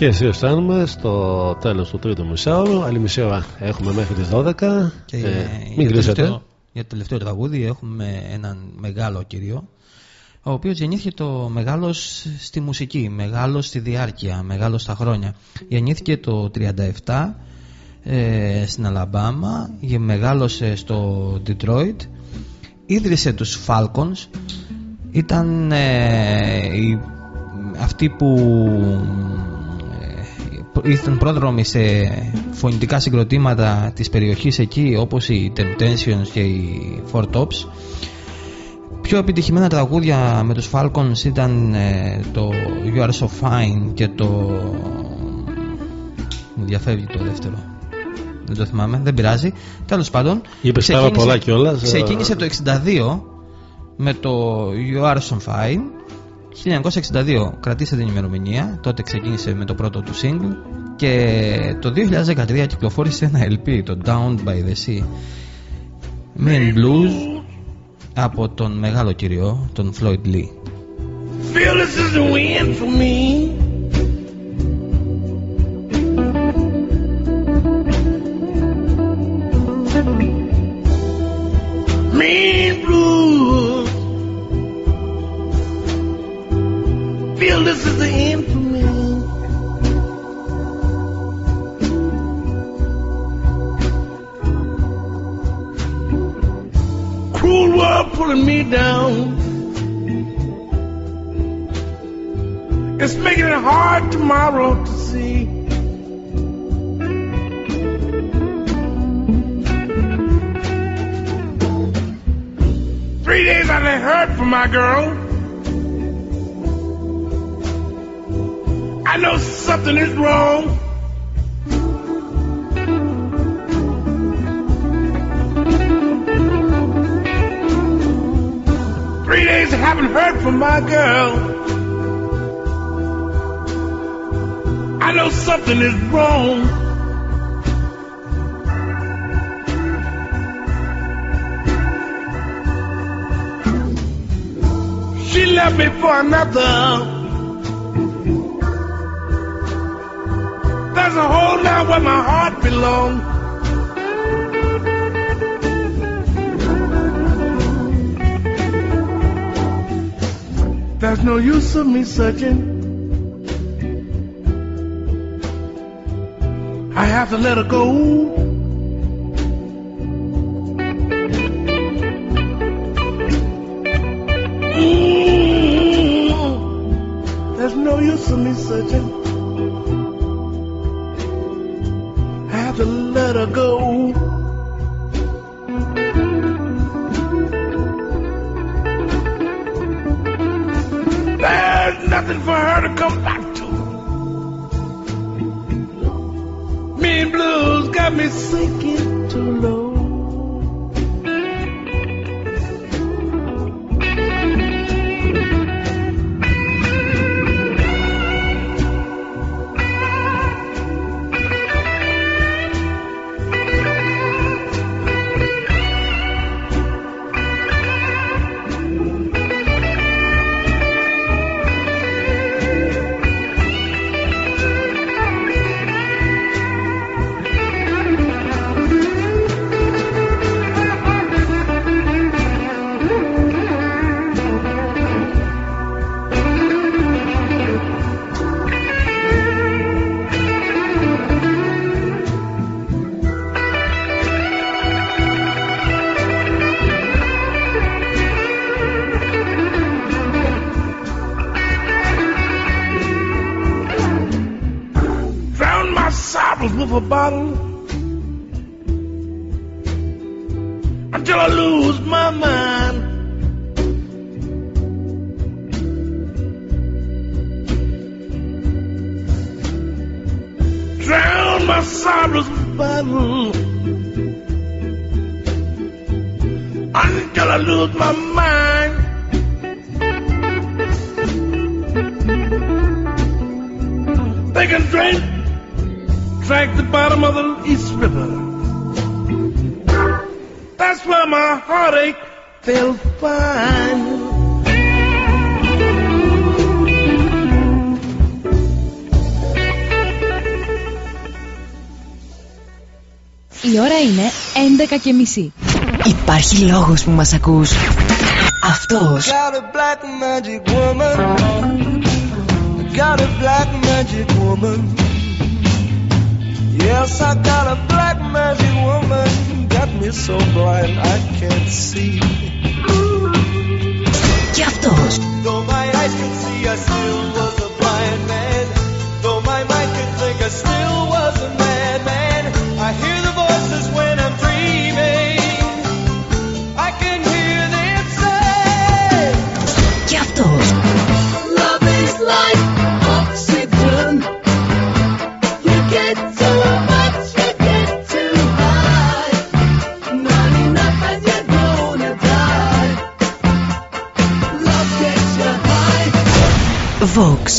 Και εσύ φτάνουμε στο τέλος του τρίτου μισάωρου. Άλλη μισή ώρα έχουμε μέχρι τις 12. Και Ε, για- μην για, κλείσετε. τελευταίο, για το τελευταίο τραγούδι έχουμε έναν μεγάλο κύριο ο οποίος γεννήθηκε το μεγάλος στη μουσική, μεγάλος στη διάρκεια, μεγάλος στα χρόνια. Γεννήθηκε το 37 ε, στην Αλαμπάμα, γε- μεγάλωσε στο Detroit, ίδρυσε τους Falcons, ήταν ε, οι- αυτοί που ε, ήταν πρόδρομοι σε φωνητικά συγκροτήματα της περιοχής εκεί όπως οι Temptations και οι Four Tops. Πιο επιτυχημένα τραγούδια με τους Falcons ήταν ε, το You Are So Fine και το μου διαφεύγει το δεύτερο. Δεν το θυμάμαι, δεν πειράζει. Τέλος πάντων Είπες πάρα ξεκίνησε- πολλά κιόλας. ξεκίνησε το 62 με το You Are So Fine 1962 κρατήστε την ημερομηνία τότε ξεκίνησε με το πρώτο του single και το 2013 κυκλοφόρησε ένα LP το Down by the Sea Main Blues από τον μεγάλο κύριο τον Floyd Lee Feel this is the wind for me. Mean blues. Feel this is the end for me. Cruel world pulling me down. It's making it hard tomorrow to see. Three days I ain't heard from my girl. I know something is wrong. Three days I haven't heard from my girl. I know something is wrong. She left me for another. There's a hole now where my heart belongs. There's no use of me searching. I have to let her go. Mm, There's no use of me searching. To let her go. There's nothing for her to come back to. Mean blues got me sinking και μισή. Υπάρχει λόγο που μα ακούς. Αυτό Got black magic woman. Yes, I got a black magic woman. Got me so blind I can't see. Και αυτός. Though my eyes can see, I still was a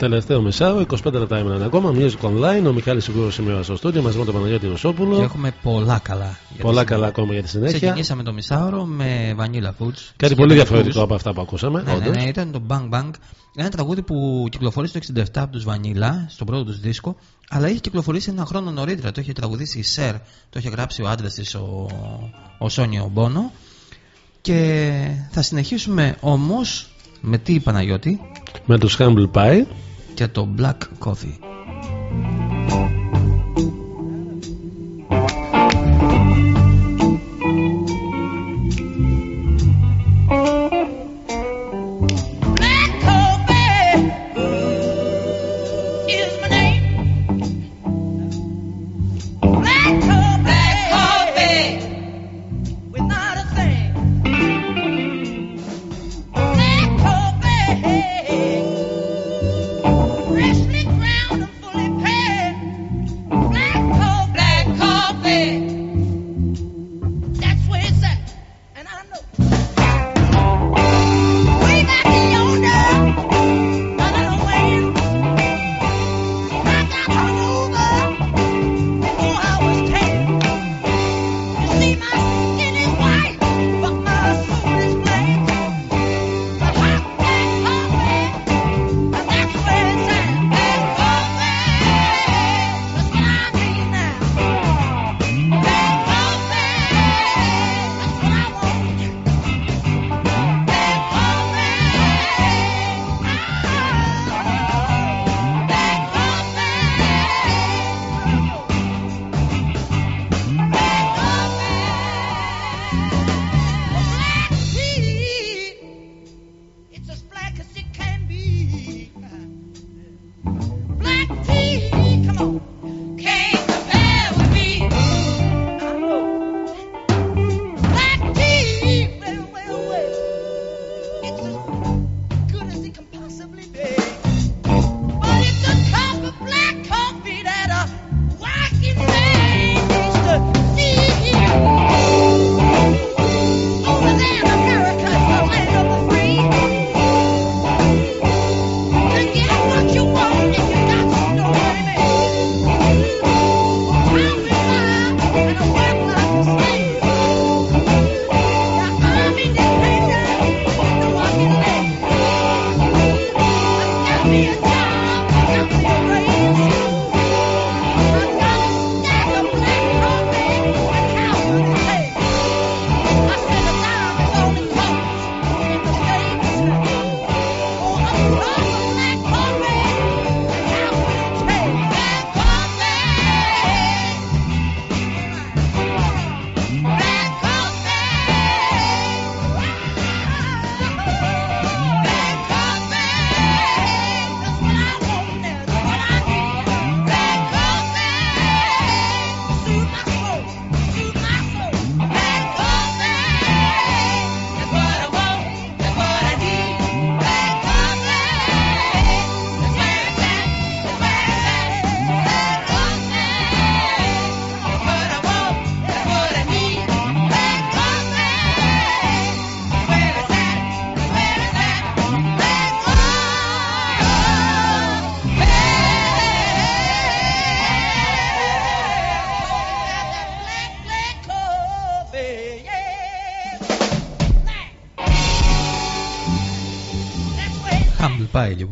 Τελευταίο μεσάρο, 25 λεπτά έμειναν ακόμα. Music online. Ο Μιχάλης Σιγούρο σήμερα στο στούντιο μαζί με τον Παναγιώτη Ρωσόπουλο. Και έχουμε πολλά καλά. Πολλά καλά ακόμα για τη συνέχεια. Ξεκινήσαμε το μισάωρο με Vanilla Foods. Κάτι πολύ διαφορετικό από αυτά που ακούσαμε. Ναι, ναι, ναι, ήταν το Bang Bang. Ένα τραγούδι που κυκλοφορήσε το 67 από τους Vanilla, στον πρώτο τους δίσκο, αλλά είχε κυκλοφορήσει ένα χρόνο νωρίτερα. Το είχε τραγουδήσει η Σερ, το είχε γράψει ο άντρας της, ο, ο Σόνιο Μπόνο. Και θα συνεχίσουμε όμως με τι Παναγιώτη; Με τους Humble Pie. Quinteto Black Coffee.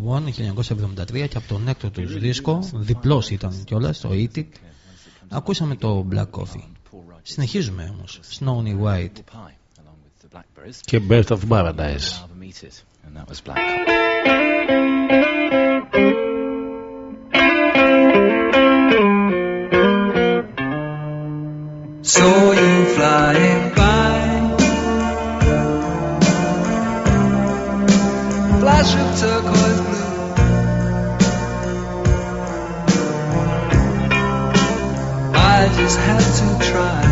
One 1973 και από τον έκτο του δίσκο, διπλός ήταν κιόλας το Eat It, ακούσαμε το Black Coffee. Συνεχίζουμε όμως, Snowy White. Και Birth of Paradise. Flash of always had to try.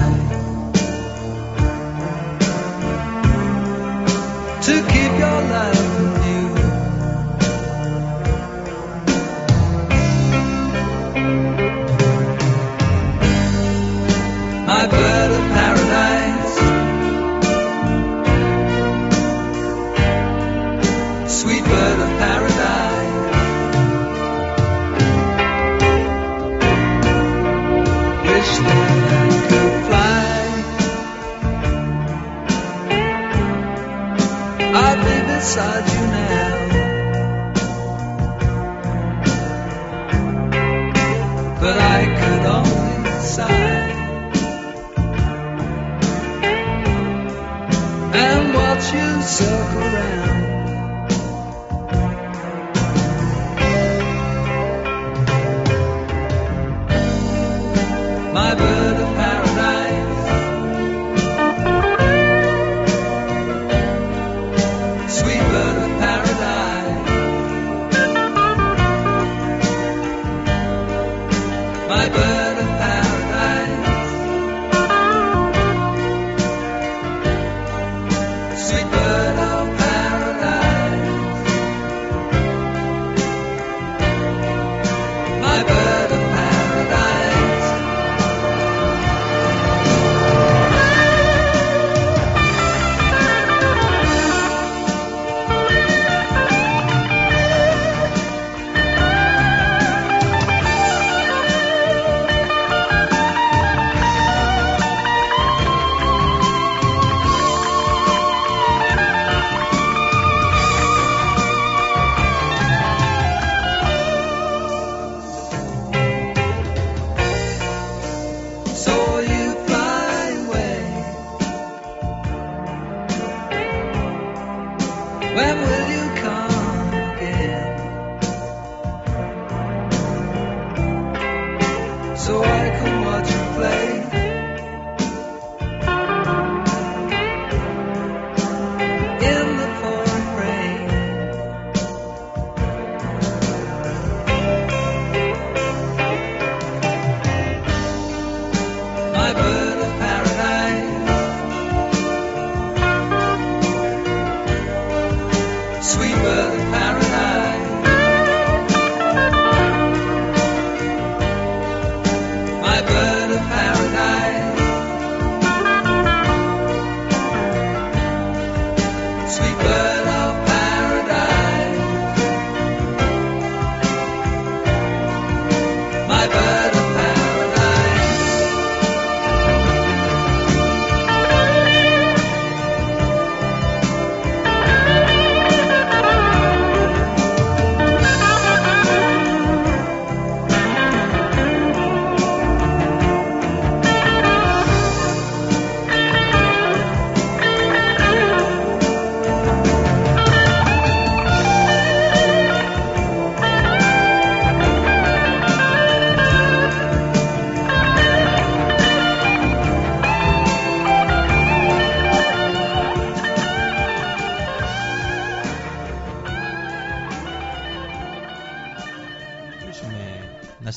Beside you now. But I could only sigh and watch you circle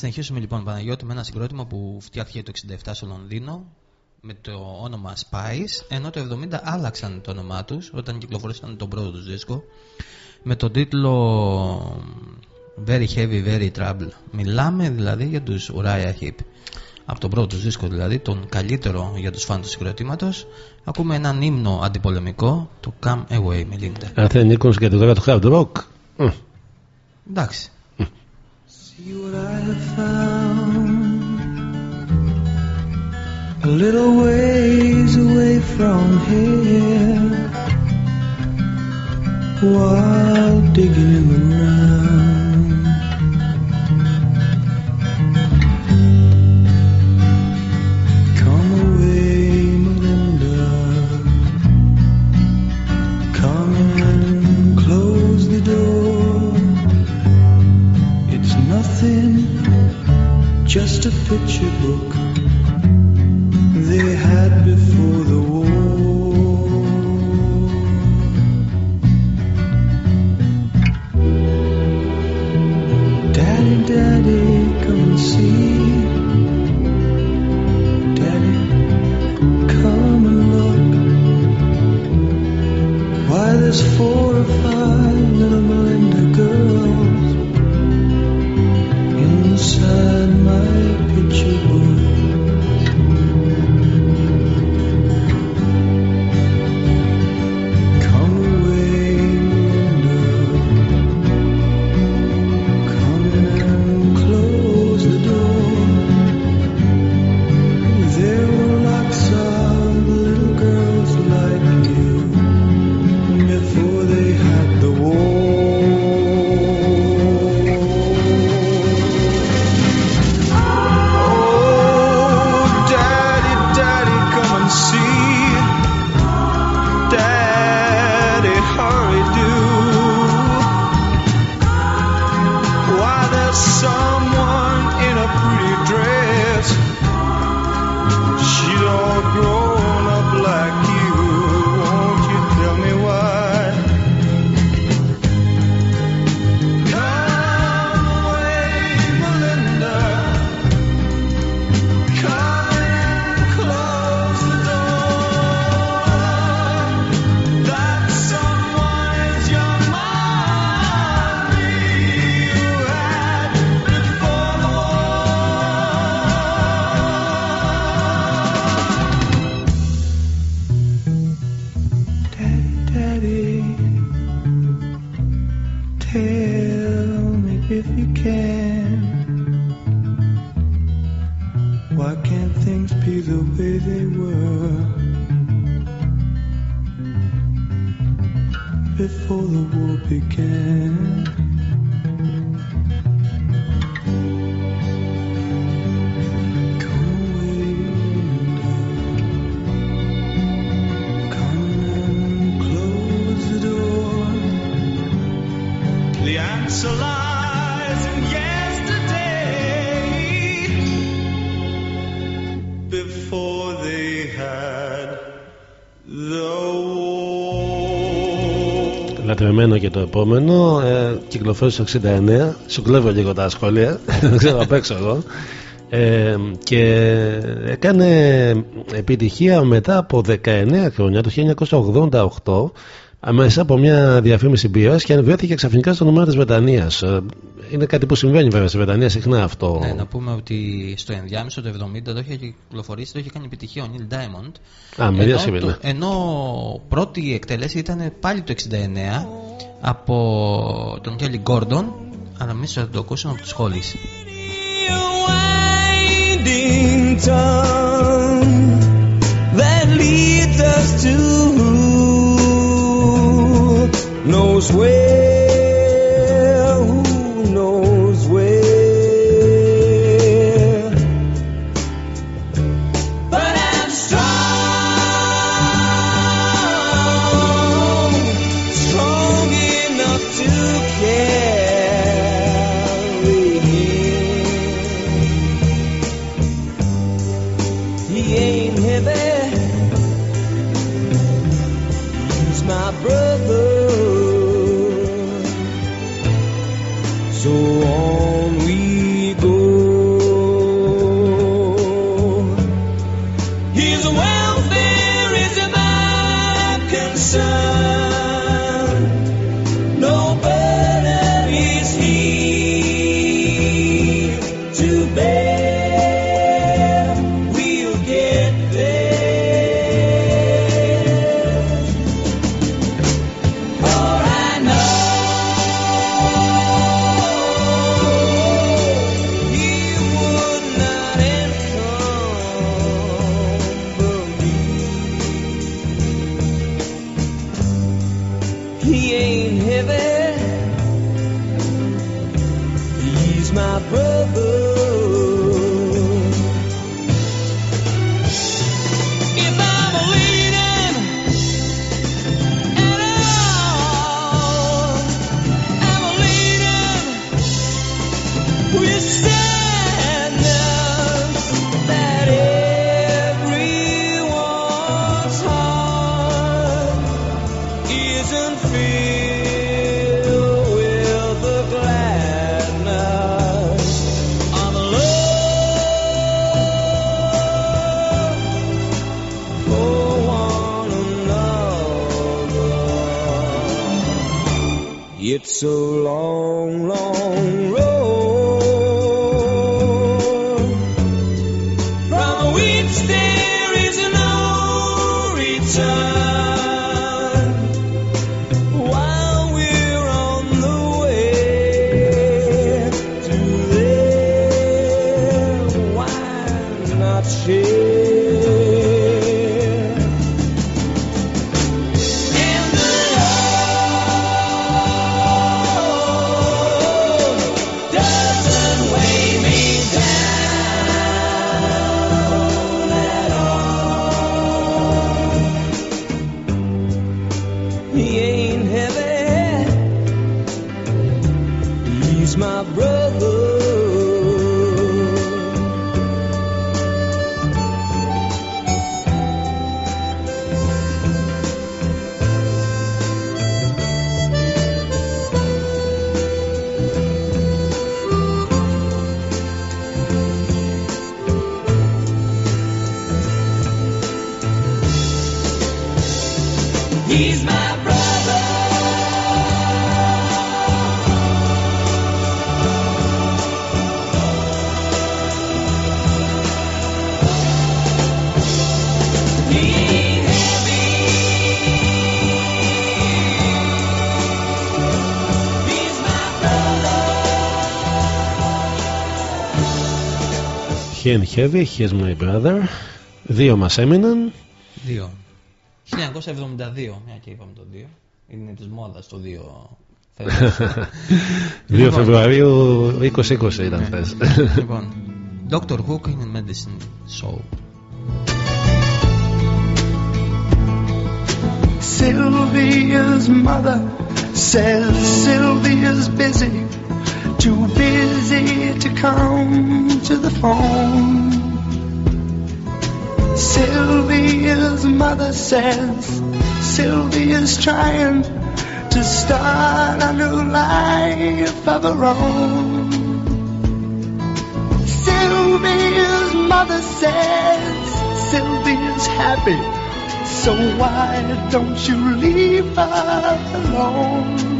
συνεχίσουμε- να συνεχίσουμε λοιπόν Παναγιώτη με ένα συγκρότημα που φτιάχτηκε το 67 στο Λονδίνο με το όνομα Spice ενώ το 70 άλλαξαν το όνομά τους όταν κυκλοφορήσαν τον πρώτο τους δίσκο με τον τίτλο Very Heavy Very Trouble. Μιλάμε δηλαδή για τους Uriah Heep. Από τον πρώτο τους δίσκο δηλαδή τον καλύτερο για τους φαν του συγκροτήματος. Ακούμε έναν ύμνο αντιπολεμικό το Come Away Melinda Αν θέλει Νίκος για το τώρα του hard rock. μ, εντάξει See what I have found a little ways away from here while digging in the ground. just a picture book they had before the war. Daddy, daddy, come and see. there's four or five Λατρεμένο και το επόμενο ε, κυκλοφόρησε το 69 σου κλέβω λίγο τα σχόλια δεν ξέρω απ' έξω εγώ ε, και έκανε επιτυχία μετά από 19 χρόνια το 1988 μέσα από μια διαφήμιση μπύρας και βρέθηκε ξαφνικά στο νούμερο της Βρετανίας Ε, είναι κάτι που συμβαίνει βέβαια στη Βρετανία συχνά αυτό Ναι, να πούμε ότι στο ενδιάμεσο το 70 το είχε κυκλοφορήσει, το είχε κάνει επιτυχία ο Neil Diamond. Α, με ενώ, διασκευή, το- ναι. ενώ πρώτη εκτέλεση ήταν πάλι το 69 από τον Κέλλη Γκόρντον αλλά μην σας το ακούσουμε από τη σχόλη A long, long road Heavy, He's My Brother. Δύο μας έμειναν. Δύο. 1972, μια και είπαμε το δύο. Είναι της μόδας το δύο. 2 Φεβρουαρίου 2020 ήταν χθες. λοιπόν, Dr. Hook in a Medicine Show. Sylvia's mother says Sylvia's busy, too busy to come to the phone. Sylvia's mother says Sylvia's trying to start a new life of her own. Sylvia's mother says Sylvia's happy. So why don't you leave her alone?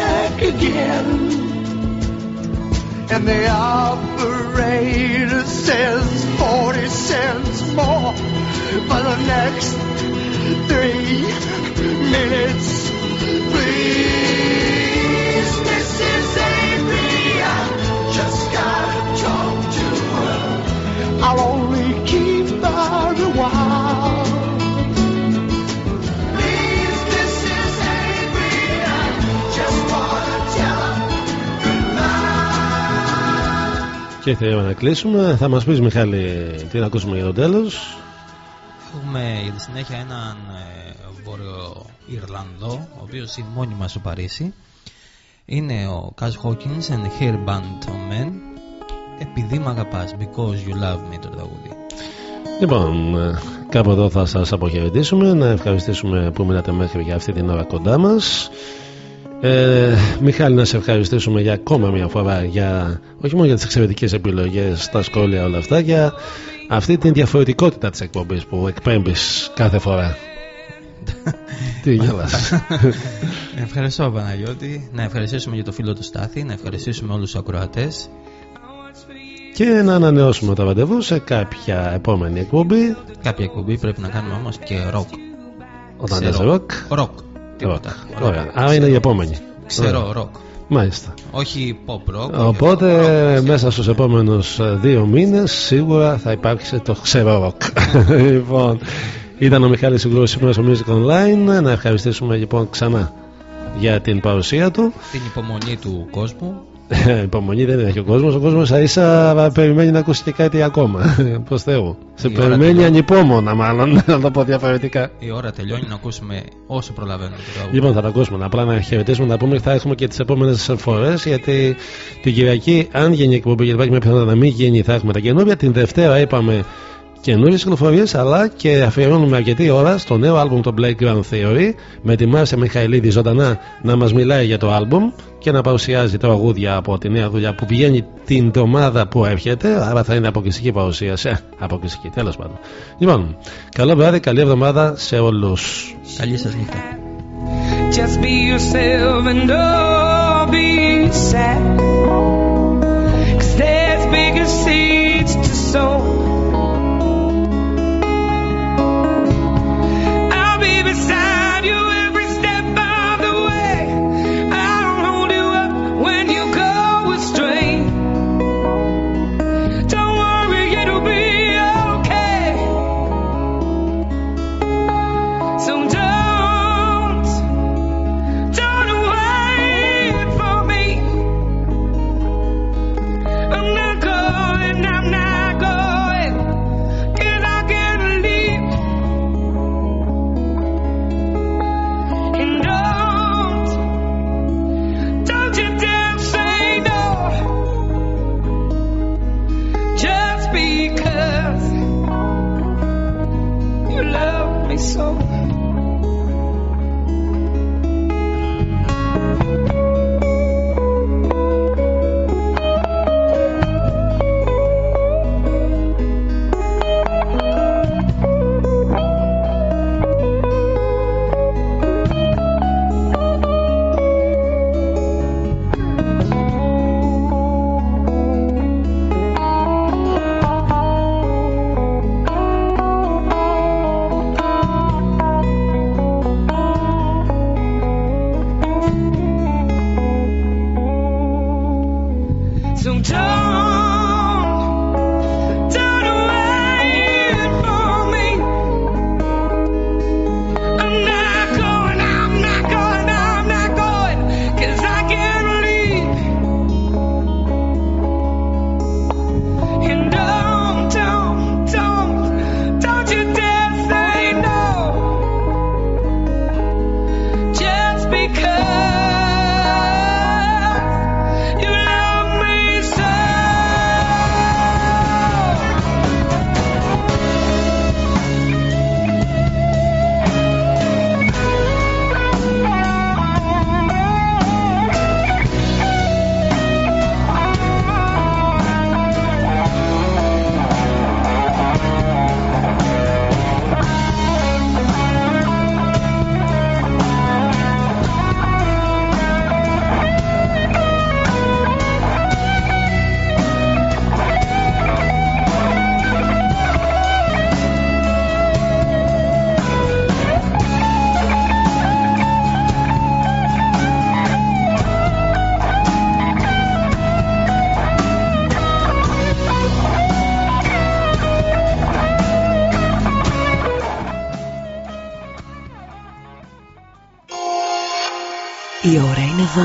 again. And the operator says 40 cents more for the next three minutes. Please, Mrs. Avery, I just gotta talk to her. I won't η ώρα να κλείσουμε. Θα μας πεις Μιχάλη τι να ακούσουμε για το τέλος. Έχουμε για τη συνέχεια έναν ε, βόρειο Ιρλανδό, ο οποίος είναι μόνιμα στο Παρίσι. Είναι ο Κάζ Hawkins and the Hair Band of Men. Επειδή μ' αγαπάς, because you love me το τραγούδι. Λοιπόν, ε, κάπου εδώ θα σας αποχαιρετήσουμε. Να ευχαριστήσουμε που μείνατε μέχρι για αυτή την ώρα κοντά μας. Ε, Μιχάλη, να σε ευχαριστήσουμε για ακόμα μια φορά για, όχι μόνο για τις εξαιρετικές επιλογές, τα σχόλια, όλα αυτά, για αυτή την διαφορετικότητα της εκπομπής που εκπέμπεις κάθε φορά. Τι γελάς. Ευχαριστώ Παναγιώτη. Να ευχαριστήσουμε για το φίλο του Στάθη, να ευχαριστήσουμε όλους τους ακροατές. και να ανανεώσουμε το ραντεβού σε κάποια επόμενη εκπομπή. Κάποια εκπομπή πρέπει να κάνουμε όμως και ροκ. Όταν Ξέρω. λες ροκ. Ροκ. Τίποτα. Ροκ. Ωραία. Άρα είναι η επόμενη. Ξέρω Ωραία. ροκ. Μάλιστα. Όχι ποπ ροκ. Οπότε μέσα στους επόμενους ε, δύο μήνες σίγουρα θα υπάρξει το ξέρω ροκ. λοιπόν, ήταν ο Μιχάλης Σιγουρός σήμερα στο Music Online. Να ευχαριστήσουμε λοιπόν ξανά για την παρουσία του. Την υπομονή του κόσμου. Υπομονή δεν έχει ο κόσμος. Ο κόσμος ίσα περιμένει να ακούσει και κάτι ακόμα. Προς Θεού. Σε Η ώρα περιμένει τελειώνει. ανυπόμονα μάλλον, να το πω διαφορετικά. Η ώρα τελειώνει να ακούσουμε όσο προλαβαίνουμε το τραγούδι. Λοιπόν, θα τα ακούσουμε. Απλά να χαιρετήσουμε να πούμε ότι θα έχουμε και τις επόμενες φορές. Γιατί την Κυριακή, αν γίνει η εκπομπή, γιατί υπάρχει μια πιθανότητα να μην γίνει, θα έχουμε τα καινούργια. Την Δευτέρα είπαμε καινούριες κυκλοφορίε, αλλά και αφιερώνουμε αρκετή ώρα στο νέο άλμπουμ το Playground Theory με τη Μάρια Μιχαηλίδη ζωντανά να μας μιλάει για το άλμπουμ και να παρουσιάζει τραγούδια από τη νέα δουλειά που πηγαίνει την εβδομάδα που έρχεται. Άρα θα είναι αποκλειστική παρουσίαση. Ε, αποκλειστική, τέλος πάντων. Λοιπόν, καλό βράδυ, καλή εβδομάδα σε όλους. Καλή σας νύχτα. Just be yourself and don't be sad. Cause there's bigger seeds to sow.